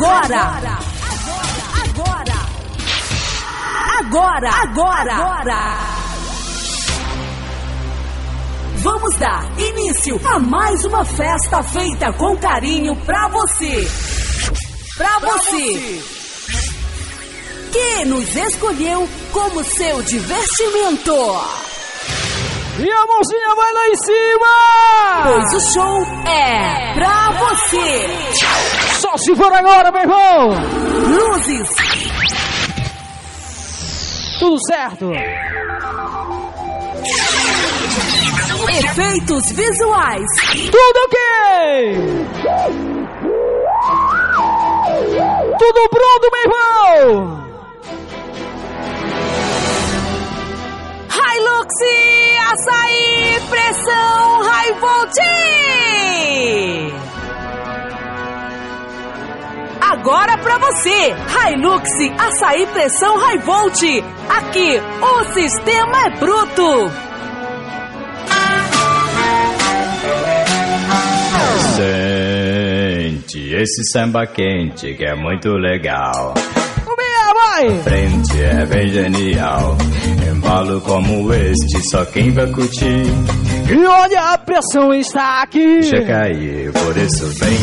Agora! Agora! Agora! Agora! Agora! Vamos dar início a mais uma festa feita com carinho pra você. Pra você que nos escolheu como seu divertimento. E a mãozinha vai lá em cima! Pois o show é pra você. Só se for agora, meu irmão! Luzes. Tudo certo. Efeitos visuais. Tudo ok! Tudo pronto, meu irmão! Hilux Açaí Pressão High Volt. Agora pra você, Hilux Açaí Pressão High Volt. Aqui, o sistema é bruto. Sente esse samba quente que é muito legal. Vai! Frente é bem genial. Embalo como este, só quem vai curtir. E olha, a pressão está aqui! Chega aí, por isso vem,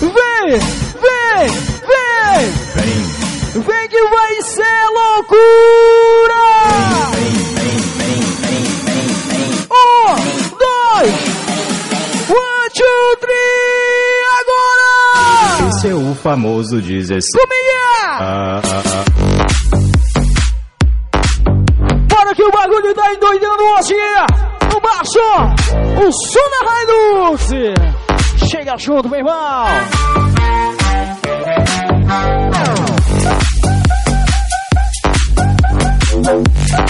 Vem! Vem! Vem! vem, Vem que vai ser loucura! vem, vem, vem, vem, vem, vem. Um, dois, one, two, three, o famoso 16. Cominha! Ah, ah, ah. Bora que o bagulho tá endoidando hoje! No baixo, o som da Hilux! Chega junto, meu irmão! E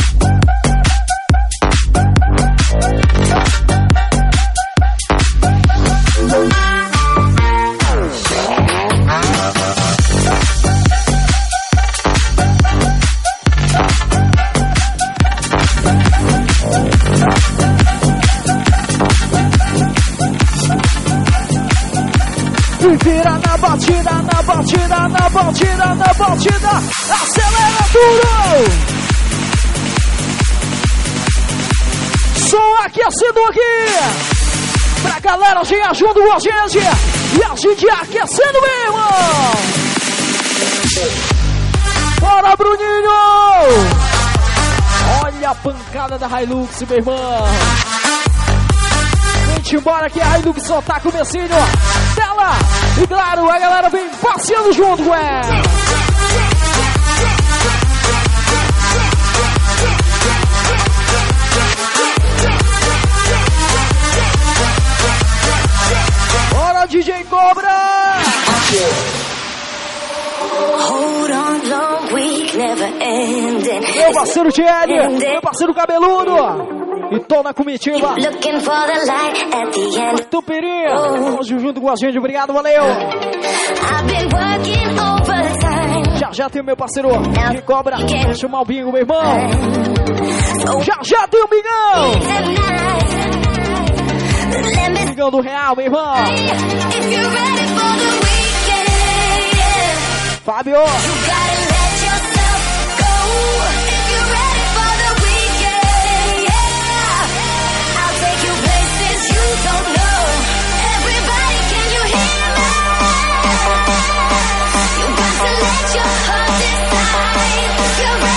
batida, na batida, na batida, na batida. Acelera tudo! Som aquecido aqui! Pra galera chegar junto com a gente! E a gente aquecendo mesmo! Bora, Bruninho! Olha a pancada da Hilux, meu irmão! Vem embora que a Hilux só tá comecinho! Tela! E claro, a galera vem passeando junto ela! Bora, DJ Cobra! Hold on long, we never ending. Meu parceiro Thierry, meu parceiro cabeludo! E tô na comitiva Looking for the light at the end. Tupirinha! Hoje junto com a gente, obrigado, valeu! I've been working overtime. Já já tem o meu parceiro de cobra, chamar o bingo, meu irmão! Já já tem o bingão! Bingão do real, meu irmão! Fábio!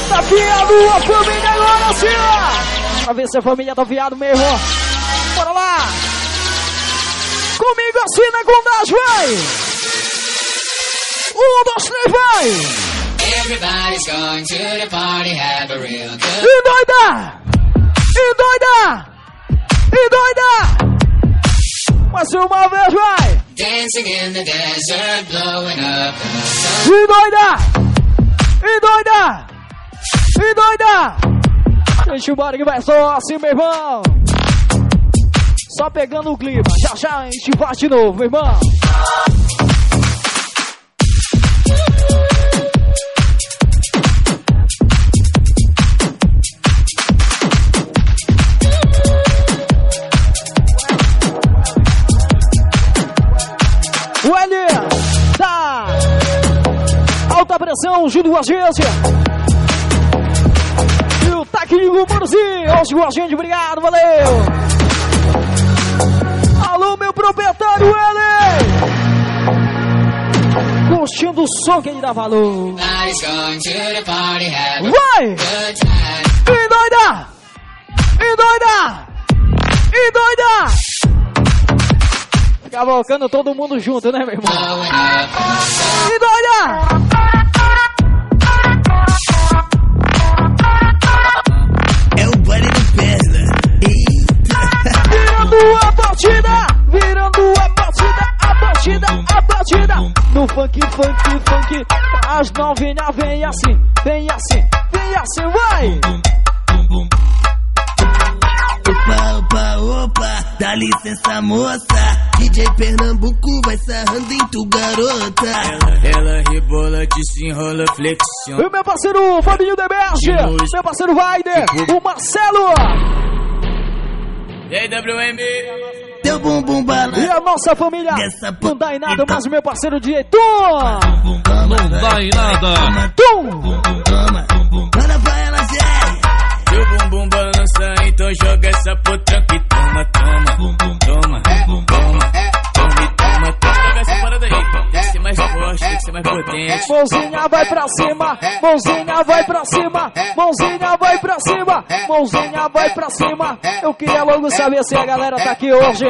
se tá viado a família agora sim! ó. Pra ver se a família tá viado mesmo! Bora lá! Comigo assim na contagem, vai! Um, dois, três, vai! Everybody's going to the party, have a real good E doida! E doida! E doida! Mais uma vez, vai! Dancing in the desert, blowing up the sun. E doida! E doida! E doida! Deixa o bora que vai só assim, meu irmão. Só pegando o clima. Já já a gente vai de novo, meu irmão. Da alta pressão junto com a. E o técnico Murzi, hoje com a gente, obrigado, valeu. Alô, meu proprietário L. Curtindo o som que ele dá valor. Party, Vai! E doida! E doida! E doida! Cavalcando todo mundo junto, né, meu irmão? E doida! Virando a batida! Virando a batida! A batida! A batida! No funk, funk, funk As novinhas vem assim Vem assim, vem assim, vai! Opa, opa, opa, dá licença moça. DJ Pernambuco vai sarrando em tu garota. Ela, ela rebola, desenrola, flexiona. E meu parceiro Fabinho Deberge Meu parceiro Vaider O Marcelo E aí, WM? Teu bumbum E balança. a nossa família Essa Não dá em nada, então. mas o meu parceiro diretor Não dá em nada. Tum! Manda pra ela, Jerry. Seu bumbum balança, então joga essa potranca mais potente. Mãozinha vai pra cima, mãozinha vai pra cima, mãozinha vai pra cima, mãozinha vai pra cima. Eu queria logo saber se a galera tá aqui hoje.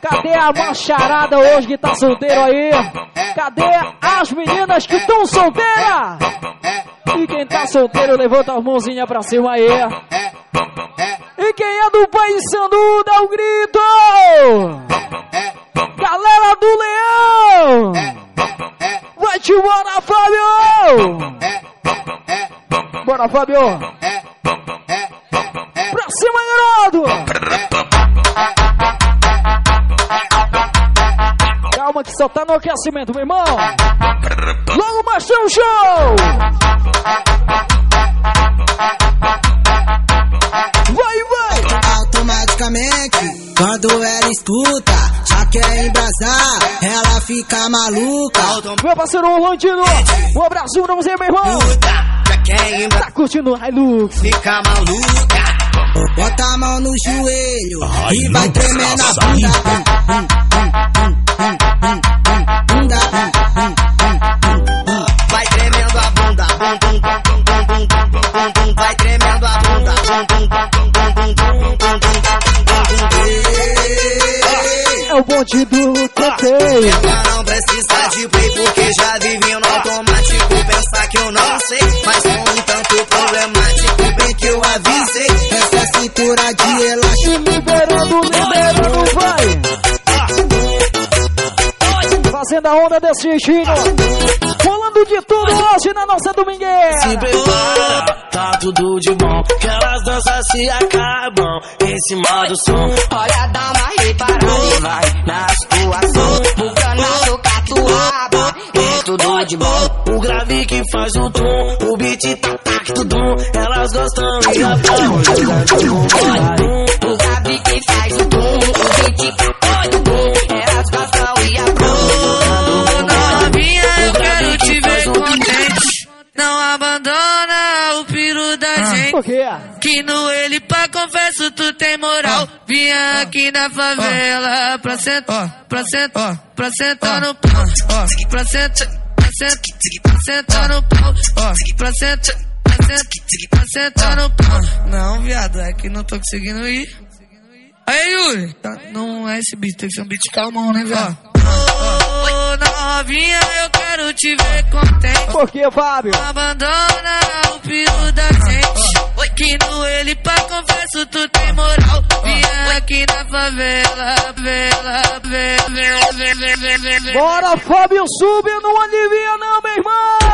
Cadê a macharada hoje que tá solteiro aí? Cadê as meninas que estão solteiras? E quem tá solteiro, levanta a mãozinha pra cima aí. E quem é do País Sandu, dá um grito! Galera do Leão! Vai te embora, Fábio! Bora, Fábio! Pra cima, garoto! Calma que só tá no aquecimento, meu irmão! Logo mais tem um show! quando ela escuta, já quer embrasar, ela fica maluca. Meu parceiro Orlandino, um abraço pra você, meu irmão. já quer embrasar. Tá curtindo o Hilux? Fica maluca. Bota a mão no joelho Ai, e vai tremer na bunda. Vai tremendo a bunda. Vai tremendo a bunda. O bonde do Tete. Ela não precisa de play porque já vive no automático. Pensar que eu não sei, mas sou um tanto problemático. Bem que eu avisei, essa cintura de elástico. Liberando, liberando, vai! Fazendo a onda desse estilo. Rolando de tudo hoje na nossa domingueira. Se prepara, tá tudo de bom. Que elas danças se acabam em cima do som. Olha, dá uma reparada e vai na situação. Bucana do catuaba, é tudo de bom. O grave que faz o tom, o beat tá tac tudum. Elas gostam e apoiam jogando Favela pra sentar, pra sentar, pra sentar no pau. Pra sentar, pra sentar, pra sentar no pau. Pra sentar, pra sentar, pra sentar no pau. Não, viado, é que não tô conseguindo ir. Aí, Yuri, tá- não é esse beat, tem que ser um beat calmão, né, viado? Novinha, eu quero te ver contente. Por quê, Fábio? Abandona o piro da gente. aqui no ele pra confesso, tu tem moral. Vim aqui na favela, vela, vela, vela, vela, vela. Bora, Fábio, sube, não alivia não, meu irmão!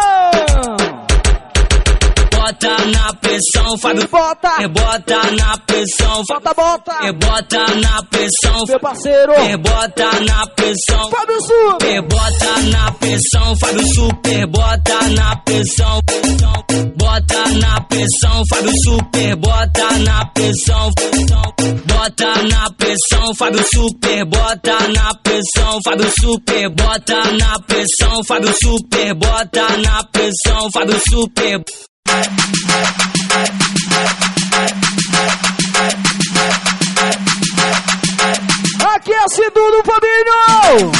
Bota na pressão, Fábio. Bota, Rebota na pressão, bota, bota! Rebota na pressão, Meu parceiro, Rebota na pressão. Fábio, sube! Super, bota na pressão, Fábio Super, bota na pressão, bota na pressão, Fábio Super, bota na pressão, bota na pressão, Fábio Super, bota na pressão, Fábio Super, bota na pressão, Fábio Super, bota na pressão, Fábio Super. Aquece tudo, Fabinho!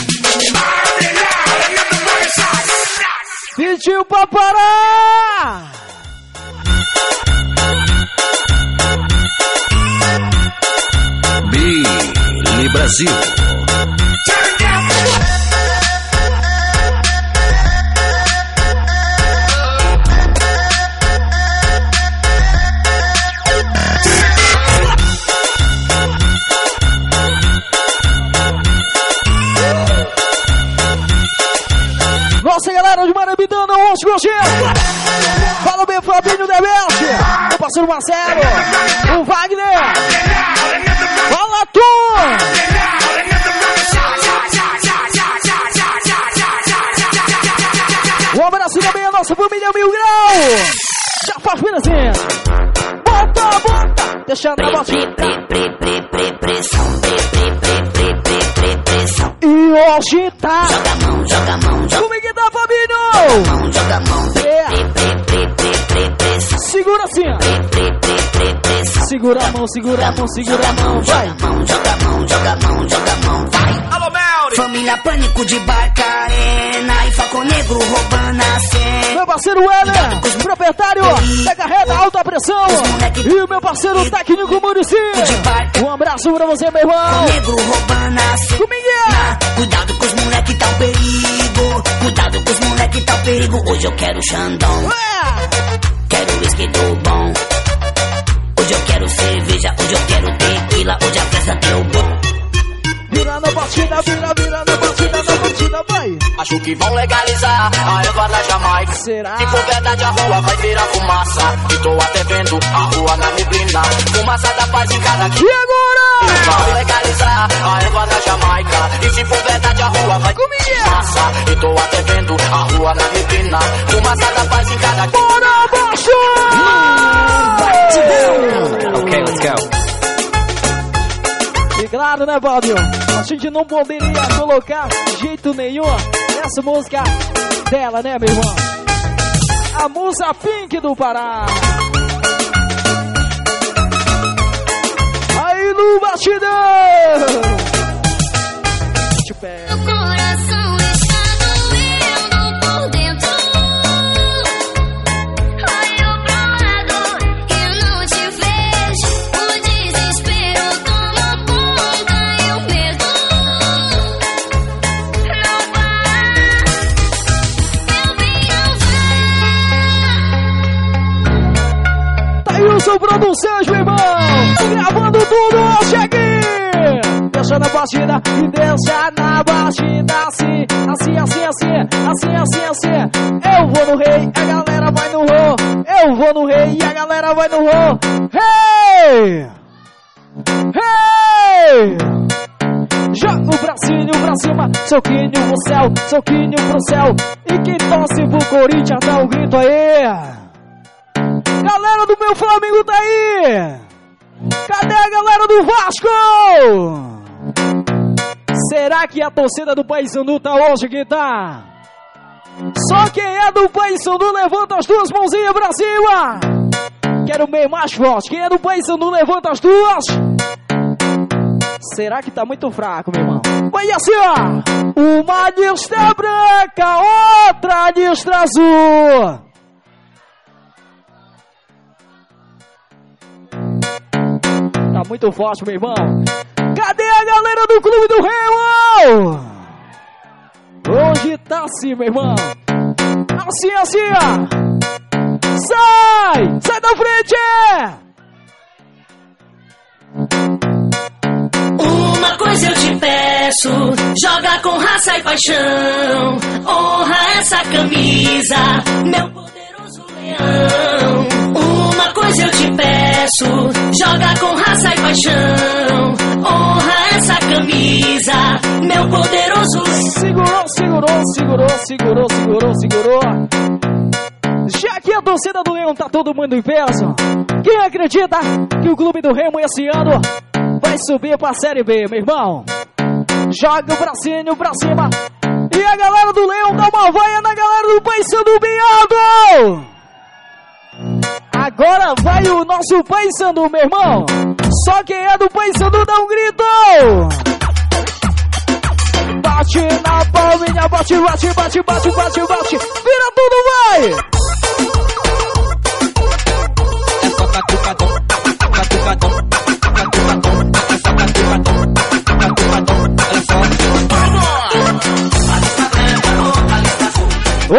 Pediu pra parar! Billy Brasil. Nossa galera de Marabidana, hoje, hoje! Fala bem, Fabinho Debete! Meu parceiro Marcelo! O Wagner! Fala tu! Um abraço também à nossa família Mil Grau! Já faz assim! Bota, bota! Deixando a batida! E hoje tá! Joga a mão, joga a mão, joga Como é que tá, Fabinho? a mão, joga a mão. É. Segura assim, ó. Segura a mão, segura a mão, segura a mão, vai. Joga a mão, joga a mão, joga a mão, joga a mão! Família Pânico de Barcarena e Falcon Negro roubando a cena. Meu parceiro Heller, proprietário da carreta alta pressão. E o meu parceiro técnico Murici. Um abraço pra você, meu irmão. Negro roubando a cena. Comigo. Cuidado com os moleque tá um perigo. Cuidado com os moleque tá um perigo. Hoje eu quero Xandão, quero whisky do bom. Hoje eu quero cerveja, hoje eu quero tequila. Hoje a festa deu bom. Vira na batida, vira, vira na batida, na batida, vai. Acho que vão legalizar a erva na Jamaica. Será? Se for verdade, a rua vai virar fumaça. E tô até vendo a rua na neblina. Fumaça da paz em cada E agora? Vão legalizar a erva na Jamaica. E se for verdade, a rua vai fumaça. E tô até vendo a rua na neblina. Fumaça da paz em cada Bora, baixo! Ok, let's go. Claro, né, Valdir? A gente não poderia colocar de jeito nenhum essa música dela, né, meu irmão? A musa Pink do Pará. Aí no batidão! Te pego. Taílson Produções, meu irmão! Gravando tudo hoje aqui! Deixa na batida e deixa na batida assim, assim, assim, assim, assim, assim, assim. Eu vou no rei, a galera vai no rô. Eu vou no rei e a galera vai no rô. Hey! Hey! Joga o bracinho pra cima, soquinho pro céu, soquinho pro céu. E quem torce pro Corinthians dá um grito aí. Galera do meu Flamengo tá aí! Cadê a galera do Vasco? Será que a torcida do Paysandu tá hoje que tá? Só quem é do Paysandu levanta as duas mãozinhas pra cima! Quero bem mais forte. Quem é do Paysandu levanta as duas. Será que tá muito fraco, meu irmão? Vai assim, ó! Uma listra branca, outra listra azul! Muito forte, meu irmão. Cadê a galera do Clube do Remo? Hoje tá assim, meu irmão. Assim, assim, ó. Sai! Sai da frente! Uma coisa eu te peço, joga com raça e paixão. Honra essa camisa, meu poderoso leão. Coisa eu te peço, joga com raça e paixão. Honra essa camisa, meu poderoso. Segurou, segurou, segurou, segurou, segurou, segurou. Já que a torcida do Leão tá todo mundo em peso, quem acredita que o clube do Remo esse ano vai subir pra Série B, meu irmão? Joga o bracinho pra cima. E a galera do Leão dá uma vaia na galera do Paysandu Biado! Agora vai o nosso Paysandu, meu irmão. Só quem é do Paysandu dá um grito! Bate na palminha, bate, bate, bate, bate, bate, bate. Vira tudo, vai!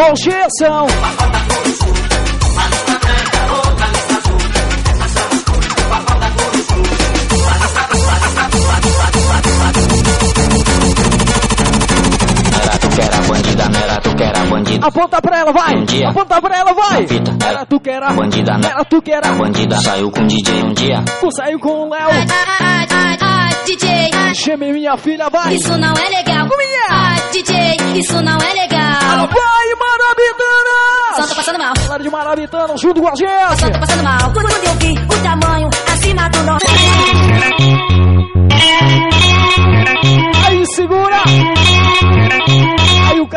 Objeção! Era bandida. Aponta pra ela, vai! Um dia. Aponta pra ela, vai! Fita. Era tu que era, Bandida, né? era tu que era. A bandida saiu com o DJ um dia. Tu saiu com o Léo. Ai, ai, ai, DJ, Chame minha filha, vai! isso não é legal. Ai, DJ, isso não é legal. Vai, Marabitana! Só tô passando mal. Galera de Marabitana, junto com a Só gente! tô passando mal. Quando eu vi o tamanho acima do norte.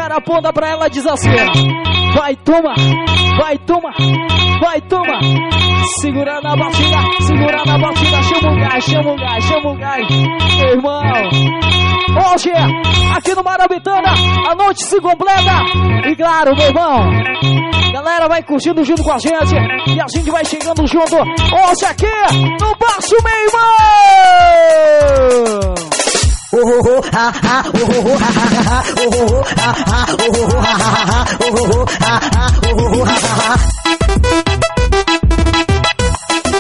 Cara aponta pra ela diz assim: Vai, toma! Vai, toma! Vai, toma! Segura na batida, segura na batida, chama o gás, chama o gás, chama o gás, meu irmão! Hoje, aqui no Marabitana, a noite se completa! E claro, meu irmão, galera vai curtindo junto com a gente e a gente vai chegando junto hoje aqui no Baixo, meu irmão!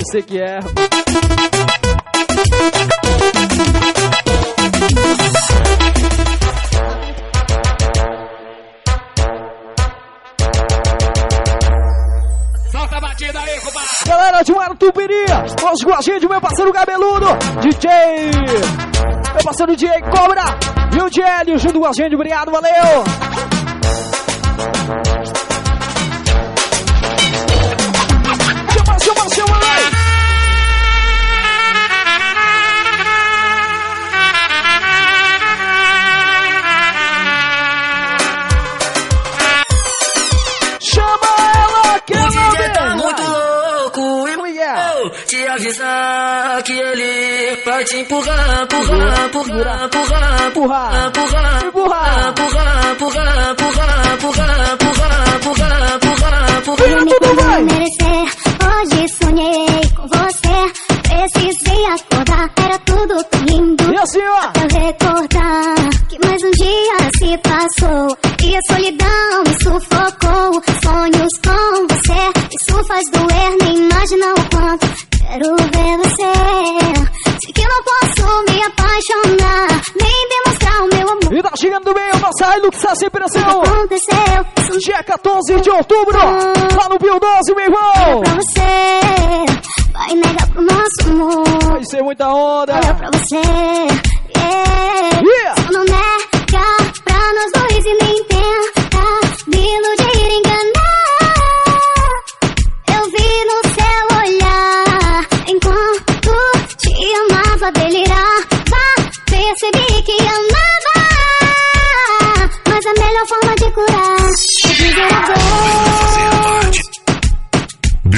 Você que é. Galera de Maratupiri, hoje com a gente, meu parceiro cabeludo, DJ, meu parceiro DJ Cobra e o Dielio junto com a gente, obrigado, valeu! Te avisar que ele vai te empurrar, empurrar, empurrar, empurrar, Empurrar. empurrar, Empurrar. empurrar, empurrar, empurrar, empurrar, empurrar, empurrar, empurrar, empurrar. Vira tudo, vai! merecer. Hoje sonhei com você. Precisei acordar, era tudo tão lindo. E assim, ó. Eu recordar que mais um dia se passou e a solidão me sufocou. Quero ver você. Sei que não posso me apaixonar, nem demonstrar o meu amor. E tá chegando bem a nossa Hilux pressão. Aconteceu, Dia 14 de outubro, lá no Bio 12, meu irmão. pra você. Vai negar pro nosso amor. Vai ser muita onda. Olha pra você. Yeah. Yeah. Só não nega pra nós dois e nem tenta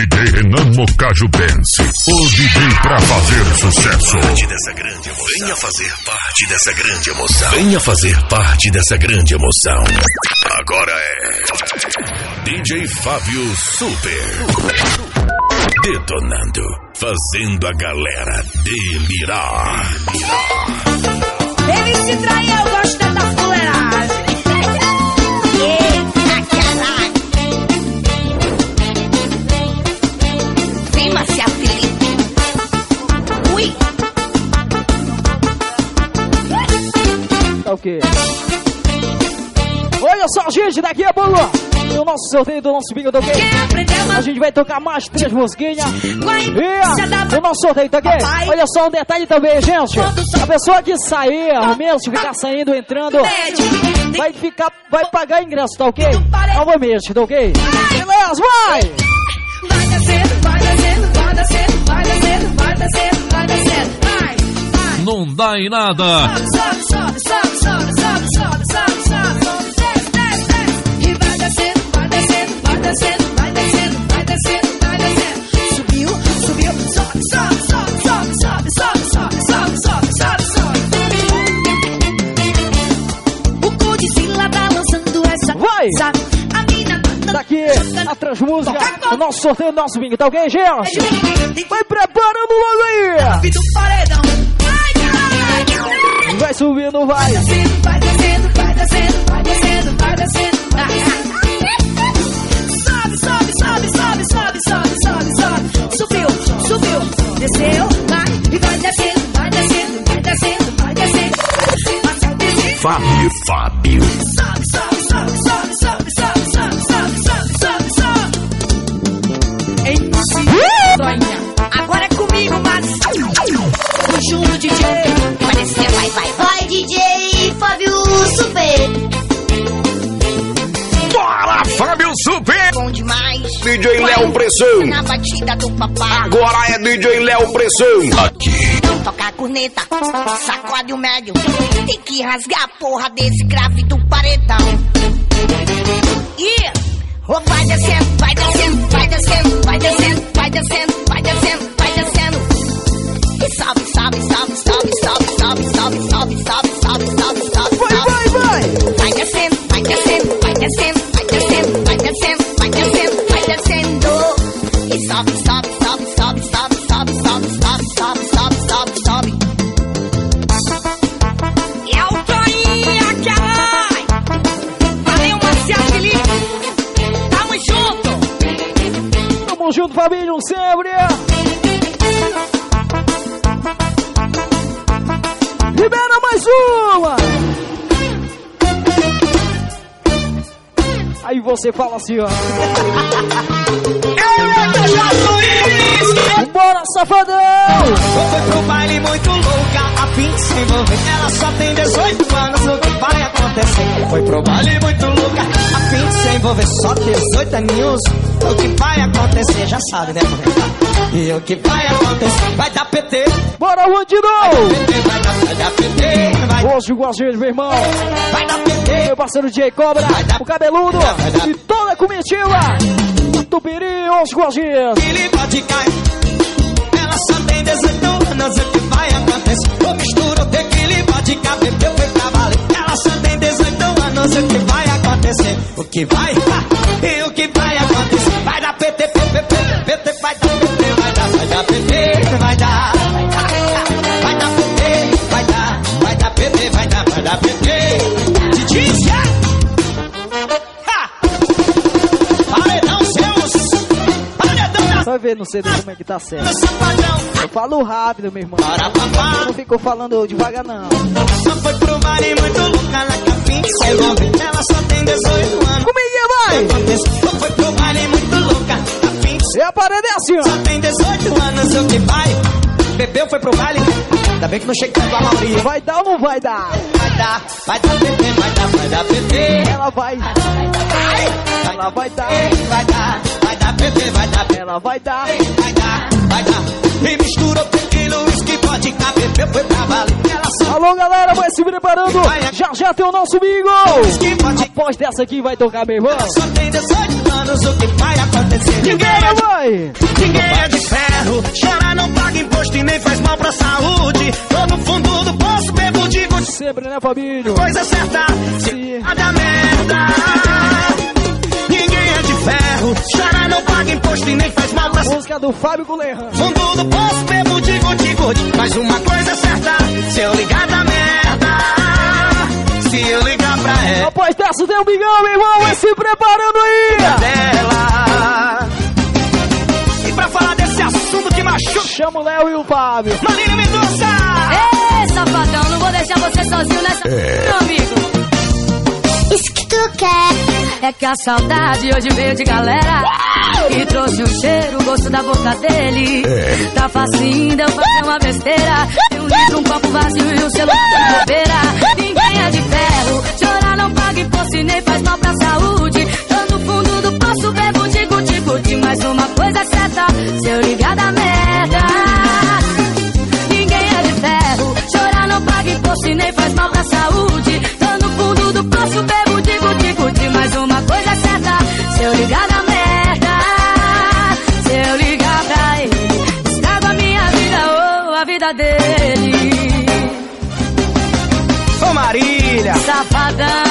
DJ Renan Mocaju Dance, o DJ pra fazer sucesso. dessa grande emoção. Venha fazer parte dessa grande emoção. Venha fazer parte dessa grande emoção. Agora é DJ Fábio Super. Detonando, fazendo a galera delirar. Ele se traiu, eu gosto da Olha só, gente, daqui a pouco o nosso sorteio do nosso bingo, tá ok? A gente vai tocar mais três musiquinhas. E o nosso sorteio, tá ok? Olha só um detalhe também, gente. A pessoa que sair, ao menos ficar saindo, entrando, vai ficar, vai pagar ingresso, tá ok? Novamente, tá ok? Beleza, vai! Vai descendo, vai descendo, vai descendo, vai descendo, vai descendo, vai descendo. Vai. Não dá em nada. Sobe, sobe, sobe, a Transmúsica, o nosso sorteio, o nosso bingo, tá ok, gente? Vai preparando logo aí! Vai, Vai subindo, vai! descendo, vai descendo, vai descendo, vai descendo, vai descendo. Sobe, sobe, sobe, sobe, sobe, sobe, sobe, sobe. Subiu, subiu, desceu, vai e vai descendo, vai descendo, vai descendo, vai descendo. Vai descendo. Fábio, Fábio. Sobe, sobe, sobe, sobe, DJ. Vai vai, vai, DJ Fábio Super. Bora, Fábio Super! Bom demais. DJ Léo Pressão. Na batida do papai. Agora é DJ Léo Pressão. Aqui. Toca a corneta, sacode o médio. Tem que rasgar a porra desse grave do paredão. E oh, vai descendo, vai descendo, vai descendo, vai descendo, vai descendo, vai descendo. E sobe, sobe, sobe, sobe, sobe, sobe, sobe, sobe, sobe, sobe. Vai, vai, vai! Vai descendo, vai descendo, vai descendo, vai descendo, vai descendo, vai descendo, vai descendo. E sobe, sobe, sobe, sobe, sobe, sobe, sobe, sobe, sobe, sobe, sobe, sobe. E é o Toinha que vai. Valeu, Marcial Felipe. Tamo junto. Tamo junto, Fabinho, sempre! Mais uma! Aí você fala assim, ó. Bora, safadão! Foi pro baile muito louca, a fim de se envolver. Ela só tem 18 anos, o que vai acontecer? Foi pro baile muito louca, a fim de se envolver. Só 18 aninhos, o que vai acontecer? Já sabe, né? E o que vai acontecer? Vai dar PT. Bora, bandido! PT, vai dar, vai dar PT. Vai, Hoje com a gente, meu irmão. vai dar PT. Meu parceiro J Cobra, o cabeludo e toda a comitiva. Tupiri, hoje com a gente. Ele pode cair. Ela só tem 18 anos, o que vai acontecer? Eu misturo tequila, vodka, bebeu, foi pra valer. Ela só tem 18 anos, o que vai acontecer? O que vai? E o que vai acontecer? Dar, vai dar PT, vai dar. Vai dar PT, vai dar, vai dar PT, vai dar, vai dar PT. Didi, Paredão seus, paredão Vai ver no CD como é que tá certo. Eu falo rápido, meu irmão. Não fico falando devagar, não. Só foi pro baile muito louca na capim se envolver. Ela só tem 18 anos. Comigo, vai! Só foi pro muito louca na fim E a parede é assim, Só ó. tem 18 anos, o que vai? Bebeu, foi pro baile. Ainda bem que não chega com a maioria. Vai dar ou não vai dar? Vai dar, vai dar PT, vai dar, vai dar PT. Ela vai. Ela vai dar. Vai dar, vai dar PT, vai dar. Ela vai dar. Vai dar, vai dar. E misturou tequila, vodka, bebeu, foi pra valer. Alô, galera, vai se preparando. Já já tem o nosso bingo. Após dessa aqui vai tocar, meu irmão. Só tem 18 anos, o que vai acontecer? Ninguém Ela vai. Ninguém é de ferro, chora, não paga imposto e nem faz mal pra saúde. Tô no fundo do poço, bebo de gosto, Sempre, né, Fabinho? coisa certa, se a da merda. Ninguém é de ferro, chora, não paga imposto e nem faz mal pra saúde. Música do Fábio Gulerran. Fundo do poço, bebo de gude. Mas uma coisa é certa, se eu ligar da merda. Se eu ligar pra ela Após dessa tem o bingão, meu irmão. Vai se preparando aí. dela. E pra falar desse assunto que machuca, Chama o Léo e o Fábio. Marília Mendonça. Ei, safadão, não vou deixar você sozinho nessa. Meu amigo. Tu quer. É que a saudade hoje veio de galera E trouxe o cheiro, o gosto da boca dele. Tá facinho de eu fazer uma besteira. Tem um livro, um copo vazio e o celular de bobeira. Ninguém é de ferro, chorar não paga imposto e nem faz mal pra saúde. Tô no fundo do poço, bebo de guti guti Mas uma coisa é certa, se eu ligar da merda. Ninguém é de ferro, chorar não paga imposto e nem faz mal pra saúde. Tô no fundo do poço, bebo de guti guti Mas uma coisa é certa, se eu ligar da merda Se eu ligar pra ele, estrago a minha vida ou a vida dele. Ô Marília, Safadão,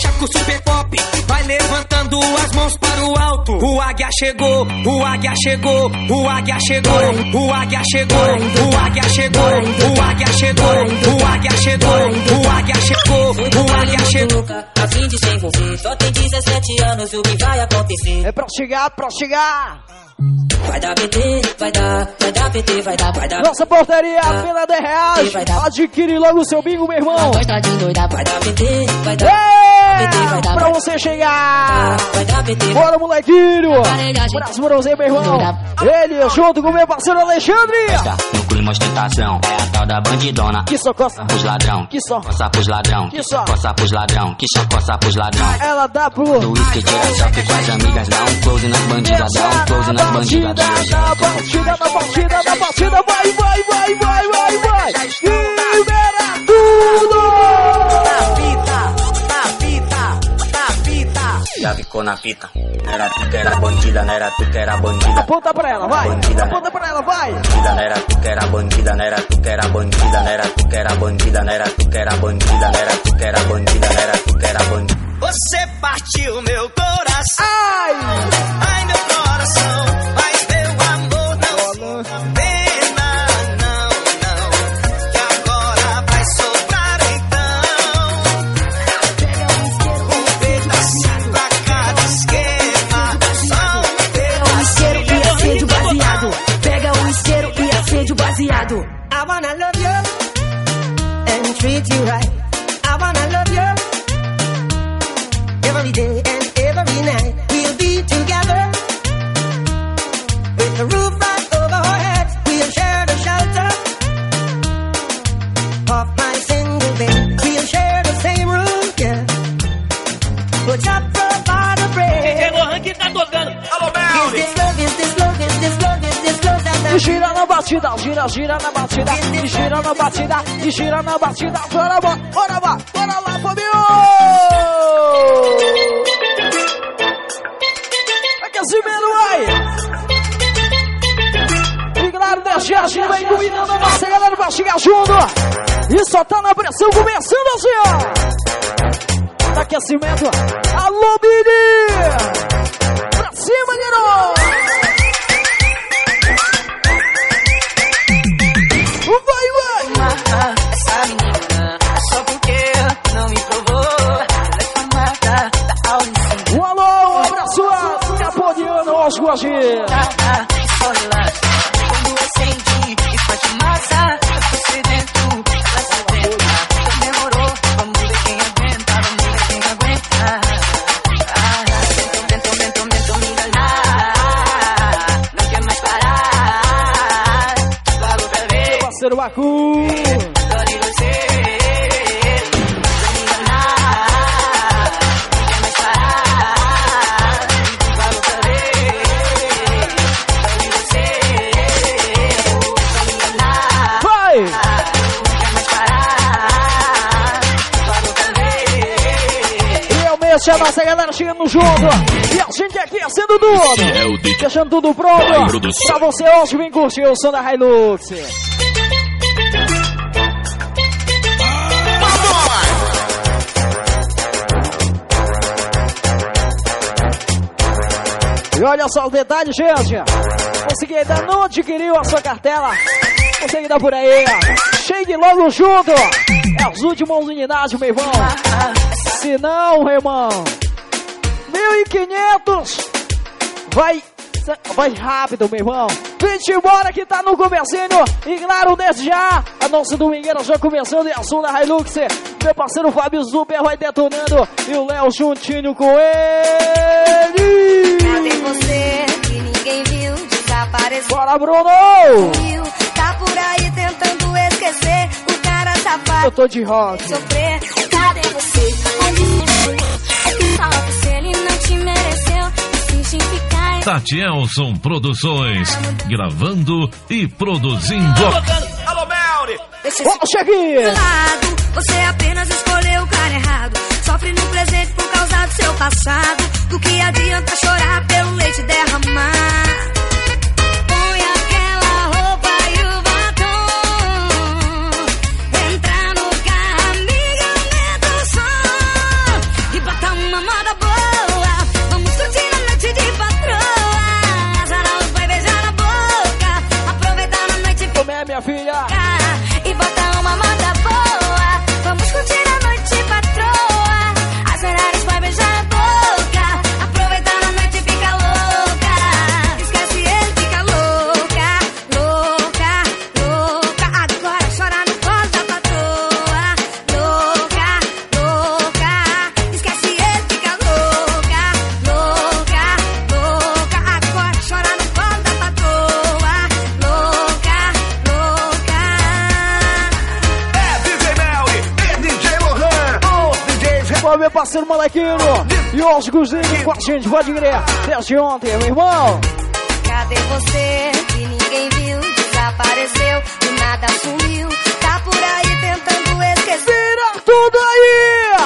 fecha com o super pop vai levantando as mãos para o alto. O águia chegou, o águia chegou, o águia chegou, o águia chegou, o águia chegou, o águia chegou, o águia chegou, o águia chegou, o águia chegou. A fim de se envolver, só tem 17 anos, o que vai acontecer? É pra chegar, pra chegar. Vai dar PT, vai dar, vai dar PT, vai dar, vai dar. Nossa portaria, apenas 10 reais. Adquire logo o seu bingo, meu irmão. Vai dar PT, vai dar. Pra você chegar. Bora, molequinho. Braço pra você, meu irmão. Ele junto com meu parceiro Alexandre. Ostentação, é a tal da bandidona. Que só coça pros ladrão, que só coça pros ladrão, Que só. coça pros ladrão, que só coça pros ladrão. Ela dá pro. No uísque tira selfie com as amigas, dá um close nas bandidas, dá um close nas bandidas. Na batida, na batida, na batida, vai, vai, vai, vai, vai, vai. Libera tudo. Já ficou na fita. Era tu que era bandida, não era tu que era bandida. Aponta pra ela, vai. Bandida? Aponta pra ela, vai. Bandida, não era tu que era bandida, não era tu que era bandida, não era tu que era bandida, não era tu que era bandida, não era tu que era bandida, não era tu que era bandida. Você partiu meu coração. Ai, Ai, meu coração. You right. I wanna love you every day and every night. We'll be together with the roof batida, gira, gira na batida, e gira na batida, e gira na batida. Bora, bora, bora lá, bora lá, Fabio! Aquecimento, vai! E claro, deixa a gente vai combinando a nossa galera pra chegar junto. E só tá na pressão começando assim, ó. Aquecimento. Alô, Bini! Lojinha. Ver. Realmente a nossa galera chegando junto. E a gente aqui sendo tudo. é o DJ. Deixando tudo pronto. Pra você hoje, vem curtir o som da Hilux. E olha só o detalhe, gente. Você que ainda não adquiriu a sua cartela, você que tá por aí, chegue logo junto. É as últimas unidades, meu irmão. Se não, irmão, 500. Vai, vai rápido, meu irmão. Vem embora que tá no comecinho. E claro, desde já, a nossa domingueira já começando e a som da Hilux. Meu parceiro Fábio Super vai detonando. E o Léo juntinho com ele. Cadê você que ninguém viu? Desapareceu. Bora, Bruno! Tá por aí tentando esquecer. O cara safado. Eu tô de rock. Sofrer. Cadê você? Tatielson Produções, gravando e produzindo. Alô, Melri! Ó, cheguei! Você apenas escolheu o cara errado. Sofre no presente por causa do seu passado. Do que adianta chorar pelo leite derramar? Parceiro Molequinho. E os Guzinho com a gente, pode crer. Desde ontem, meu irmão. Cadê você que ninguém viu? Desapareceu, do nada sumiu. Tá por aí tentando esquecer. Vira tudo aí!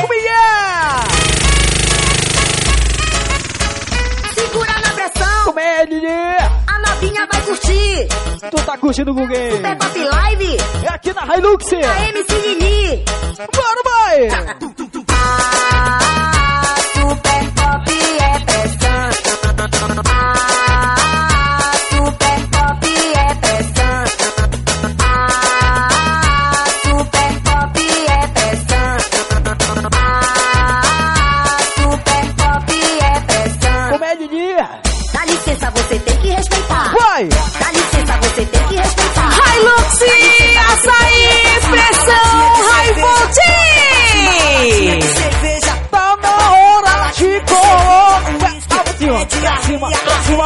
Como é? Segura na pressão. Como é, novinha vai curtir. Tu tá curtindo com quem? Super Pop Live. É aqui na Hilux. A MC Lili. Bora, vai! Ah, Super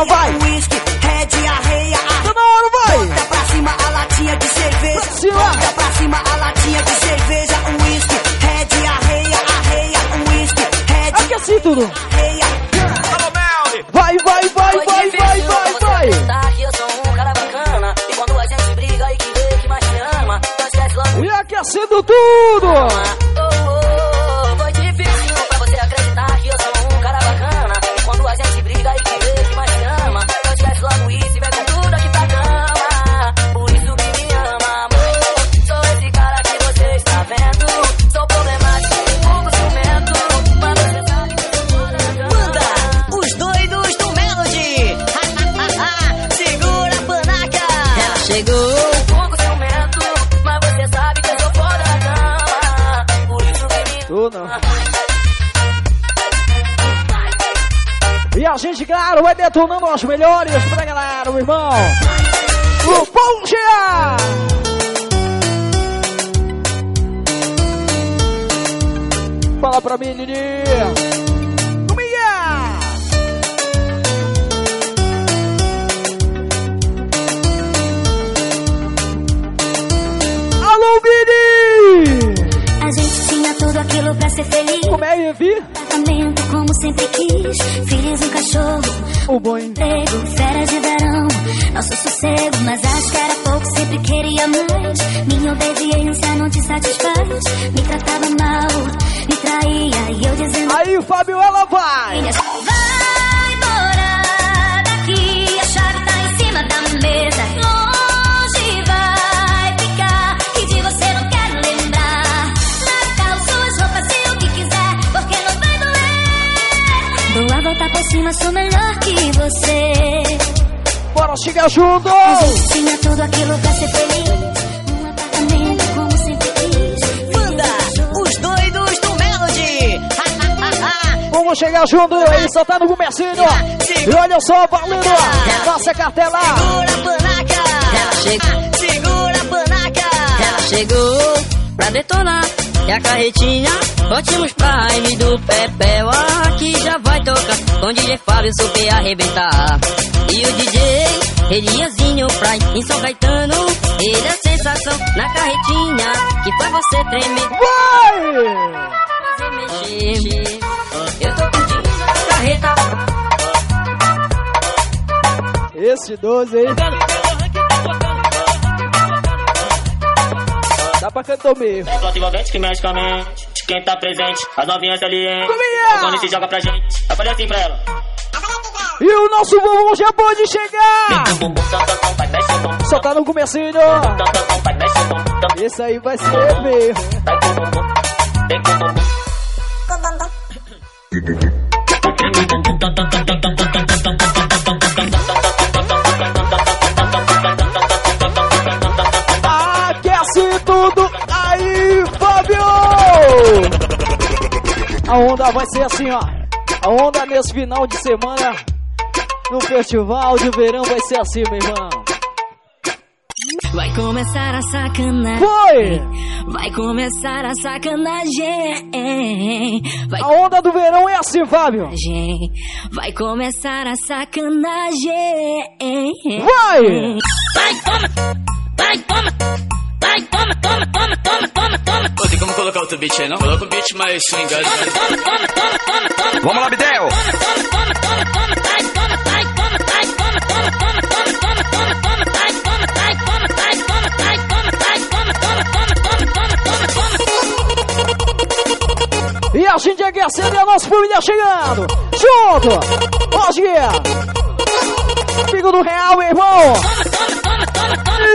vai! Red arreia, Tá na hora, vai! bota pra cima a latinha de cerveja. Pra cima. Bota pra cima a latinha de cerveja. Whisky, red arreia, arreia. Whisky, red Aqui assim tudo. arreia. Alô, Melri! Vai, vai, vai, vai, vai, vai, vai! Tá que eu sou um cara bacana. E quando a gente briga e que vê que mais te ama, não esquece logo. E aquecendo tudo! E a gente, claro, vai detonando as melhores pra galera, meu irmão! O Bom Dia! Fala pra mim, Didi! Como é? Alô, Vini! A gente tinha tudo aquilo pra ser feliz. Como é, Evi? Apartamento como sempre quis. Filhos, um cachorro. O bom emprego, férias de verão. Nosso sossego, mas acho que era pouco. Sempre queria mais. Minha obediência não te satisfaz. Me tratava mal, me traía. E eu dizendo. Aí, Fábio, ela vai! Vai embora daqui. A chave tá em cima da mesa. Cima, sou melhor que você. Bora chegar junto! Gente tinha tudo aquilo pra ser feliz. Um apartamento como sempre quis. Manda os doidos do Melody. Vamos chegar junto aí, só tá no comecinho. E olha só, valendo nossa cartela. Segura a panaca. Ela chegou. Segura a panaca. Ela chegou pra detonar. E a carretinha, ótimos prime do Pepeu. Aqui já vai tocar com o DJ Fábio Super arrebentar. E o DJ, Eliazinho Prime em São Caetano. Ele é sensação na carretinha que faz você tremer. Vai! Fazer mexer. Eu tô curtindo a carreta. Esse 12 aí. Dá pra cantar meio. É envolvente que mexe com a mente. De quem tá presente, as novinhas salientes. Cominha! Quando se joga pra gente. Eu falei assim pra ela. E o nosso vovô já pode chegar! Só tá no comecinho! Esse aí vai ser mesmo! A onda vai ser assim, ó. A onda nesse final de semana no festival de verão vai ser assim, meu irmão. Vai começar a sacanagem. Foi! Vai começar a sacanagem. Vai A onda do verão é assim, Fábio. Vai começar a sacanagem. Vai! Vai, toma! Vai, toma! Vai, toma, toma, toma, toma, toma, toma! Pô, tem como colocar outro beat aí, não? Coloca um beat mais swingado. Toma, toma, toma, toma, toma, toma! Vamos lá, Bidel! Toma, toma, toma, toma, toma! Vai, toma, vai, toma, vai, toma, toma, toma, toma, toma, toma, toma! Vai, toma, vai, toma, vai, toma, vai, toma, vai, toma, toma, toma, toma, toma, toma, toma! E a gente aquecendo e a nossa família chegando. Junto! Hoje Amigo do Real, meu irmão! E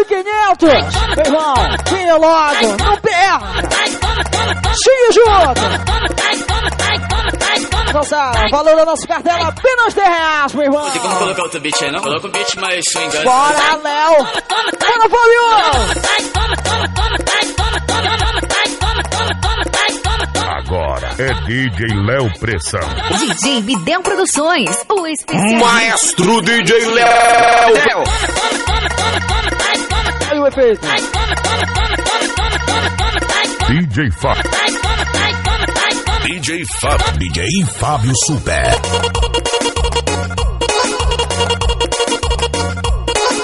500! Meu irmão, venha logo! Não perca! Chegue junto! Nossa, valor da nossa cartela apenas 10 reais, meu irmão! Tem como colocar outro beat aí, não? Coloca um beat mais swingado. Bora, Léo! Bora, Fabio! Agora é DJ Léo Pressão. DJ Bidel Produções, o especial. Maestro DJ Léo. Aí o efeito. DJ Fábio. DJ Fábio. DJ Fábio Super.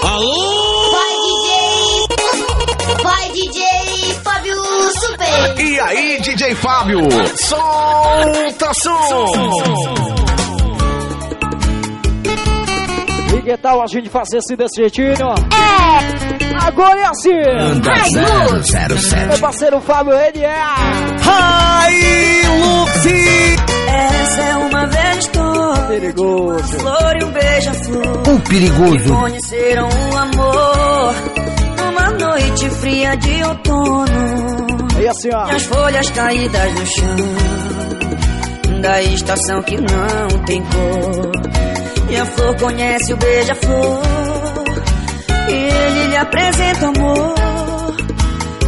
Alô? Vai, DJ! Vai, DJ Fábio Super! E aí, DJ Fábio? Solta som! E que tal a gente fazer assim desse jeitinho? É! Agora é assim! Anda Vai, 007. Meu parceiro Fábio, ele é... Luxi! Essa é uma velha história. Perigoso. Flor e um beija-flor. O perigoso. Conheceram o amor numa noite fria de outono. E assim, ó. E as folhas caídas no chão da estação que não tem cor. E a flor conhece o beija-flor. E ele lhe apresenta amor.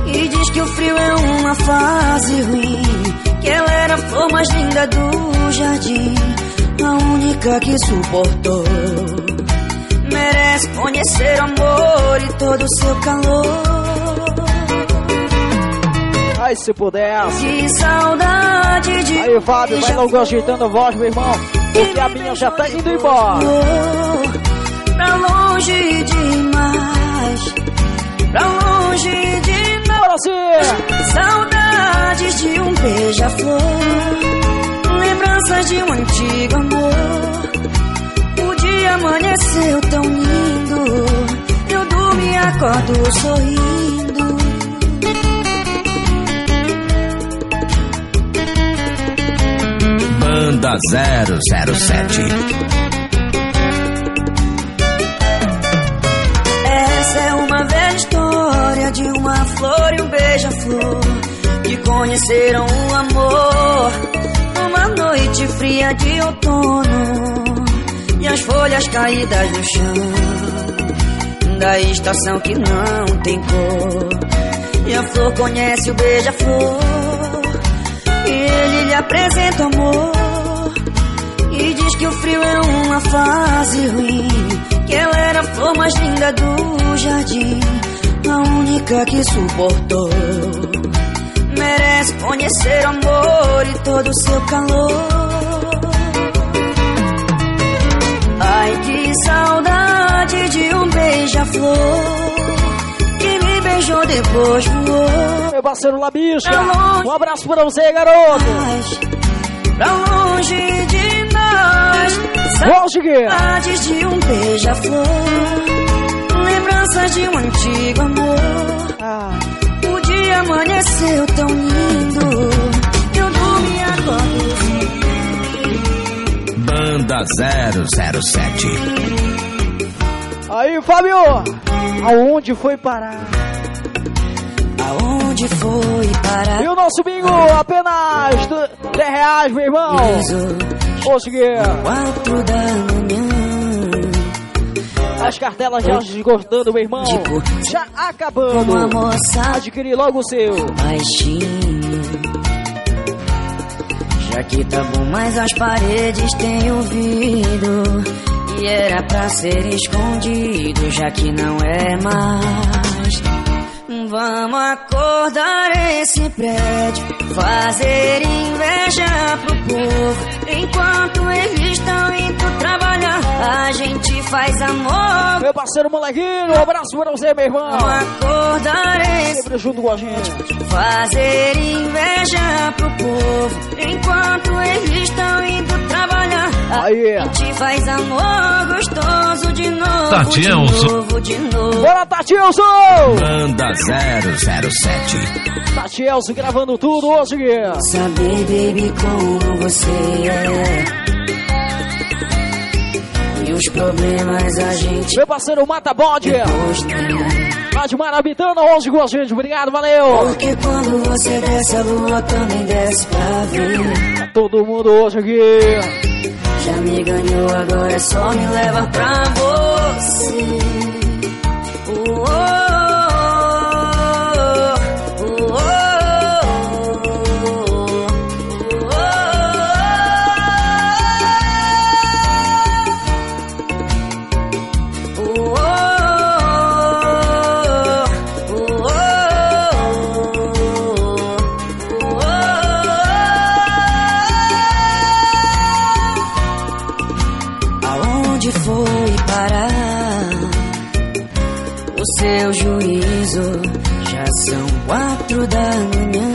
E diz que o frio é uma fase ruim. Que ela era a flor mais linda do jardim. A única que suportou. Merece conhecer o amor e todo o seu calor. Ai, se pudesse. Saudade de Aí, Fábio, vai logo ajeitando a voz, meu irmão. Porque a minha já tá indo embora. Pra longe demais Pra longe demais Bora sim! Saudades de um beija-flor Lembranças de um antigo amor O dia amanheceu tão lindo Eu durmo e acordo sorrindo Banda 007. Essa é uma velha história de uma flor e um beija-flor que conheceram o amor. Numa noite fria de outono e as folhas caídas no chão da estação que não tem cor. E a flor conhece o beija-flor e ele lhe apresenta o amor sofreu era uma fase ruim. Que ela era a flor mais linda do jardim. A única que suportou. Merece conhecer o amor e todo o seu calor. Ai, que saudade de um beija-flor que me beijou depois voou. Meu parceiro Labisca, um abraço pra você, garoto. Pra longe de nós. Que? Saudades de um beija-flor. Lembranças de um antigo amor. Ah. O dia amanheceu tão lindo. Eu dormi acordo. Banda 007. Aí, Fábio, aonde foi parar? Aonde foi parar? E o nosso bingo, apenas do- 10 reais, meu irmão. Consegui. Quatro da manhã. As cartelas já esgotando, meu irmão. Já acabando. Moça Adquiri logo o seu. baixinho. Já que tá bom, mas as paredes têm ouvido. E era pra ser escondido, já que não é mais. Vamos acordar esse prédio, fazer inveja pro povo. Enquanto eles estão indo trabalhar, a gente faz amor. Meu parceiro molequinho, um abraço pra você, meu irmão. Vamos acordar esse Sempre junto com a gente. Fazer inveja pro povo Enquanto eles estão indo trabalhar Aí. A gente faz amor gostoso de novo Tatielson. De novo, de novo Bora, Tatielson! Banda 007. Tatielson gravando tudo hoje. Saber, baby, como você é E os problemas a gente Meu parceiro Mata Bode. Lá de Marabitana, hoje com a gente. Obrigado, valeu. Porque quando você desce a lua também desce pra ver Tá todo mundo hoje aqui. Já me ganhou, agora é só me leva pra você. Aonde foi parar o seu juízo? Já são quatro da manhã.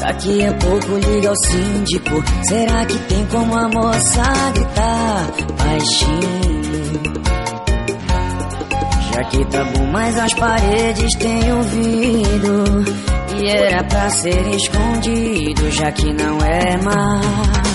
Daqui a pouco liga ao síndico. Será que tem como a moça gritar baixinho? Já que tá bom, mas as paredes têm ouvido. E era pra ser escondido, já que não é mais.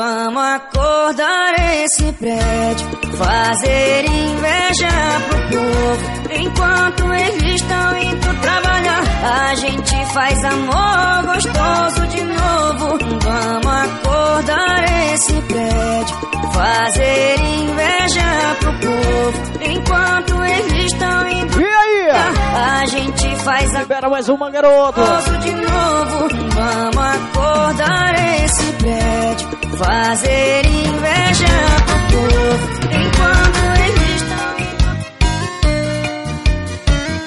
Vamos acordar esse prédio, fazer inveja pro povo. Enquanto eles estão indo trabalhar, a gente faz amor gostoso de novo. Vamos acordar esse prédio, fazer inveja pro povo. Enquanto eles estão indo E aí? a gente faz amor mais uma, garoto. gostoso de novo. Vamos acordar esse prédio, fazer inveja pro povo. Enquanto eles estão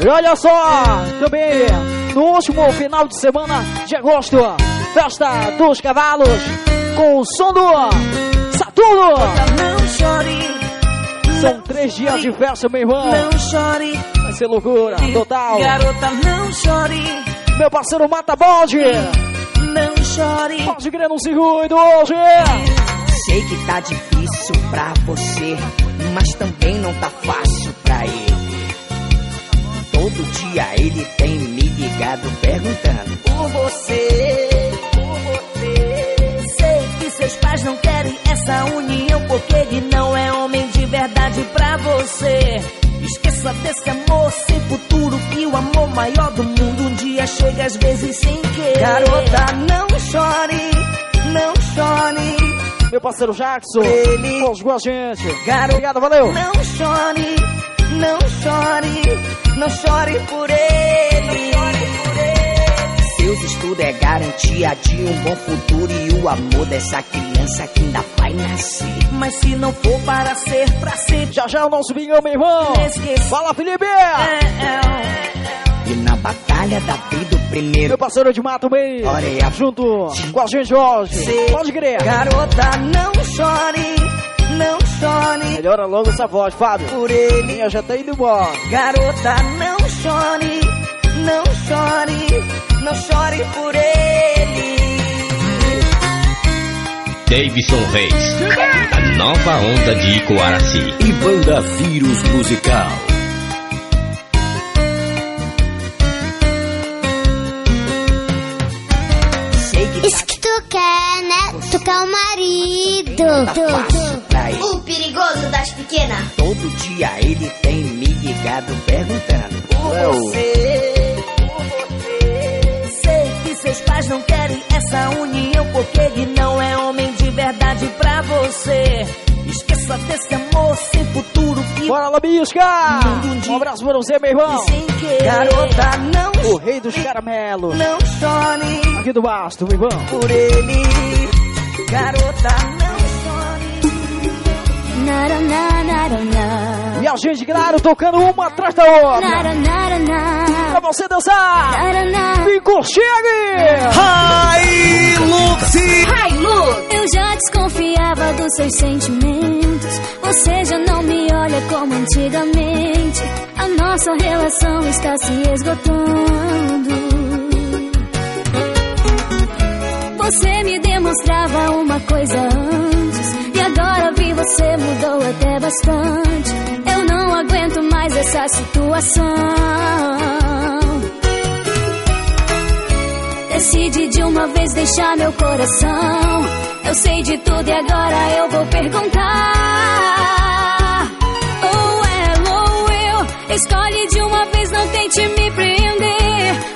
E olha só, também no último final de semana de agosto, festa dos cavalos com o som do Saturno. Não chore, São três dias de festa, meu irmão. não chore, Vai ser loucura total. garota, não chore, Meu parceiro Mata Bode. Não chore. Pode crer no circuito hoje. Sei que tá difícil pra você, mas também não tá fácil pra ele. Todo dia ele tem me ligado perguntando por você, por você. Sei que seus pais não querem essa união porque ele não é homem de verdade pra você. Esqueça desse amor sem futuro que o amor maior do mundo dia chega às vezes sem querer. Garota, não chore, não chore. Meu parceiro Jackson. Ele- com a gente. Garoto, Obrigado, valeu. Não chore, não chore, não chore por ele. Seu os estudos é garantia de um bom futuro e o amor dessa criança que ainda vai nascer. Mas se não for para ser, pra sempre. Já já é o nosso bingão, meu irmão. Fala, Felipe! E na batalha da vida, o primeiro. Meu parceiro de mato bem. Olha, junto com a gente hoje. Pode crer. Garota, não chore, não chore. Melhora logo essa voz, Fábio. Por ele. Eu já tá indo embora. Garota, não chore, não chore, não chore por ele. Davidson Reis, a nova onda de Coaraci. E banda Vírus Musical. O marido. O perigoso das pequenas. Todo dia ele tem me ligado perguntando por você. Sei que seus pais não querem essa união porque ele não é homem de verdade pra você. Esqueça desse amor sem futuro que Bora, Lobisca! Um abraço pra você, meu irmão. Garota, não O rei dos caramelos. Não chore Aqui do Basto, meu irmão. por ele. Garota, não Nara, nara, nara, nara. E a gente, claro, tocando uma atrás da outra. Nara, nara, nara. Pra você dançar. Nara, nara. Vem curtir Hilux! Eu já desconfiava dos seus sentimentos. Você já não me olha como antigamente. A nossa relação está se esgotando. Você me demonstrava uma coisa antes. E agora vi você mudou até bastante. Eu não aguento mais essa situação. Decide de uma vez deixar meu coração. Eu sei de tudo e agora eu vou perguntar. Ou ela ou eu. Escolhe de uma vez, não tente me prender.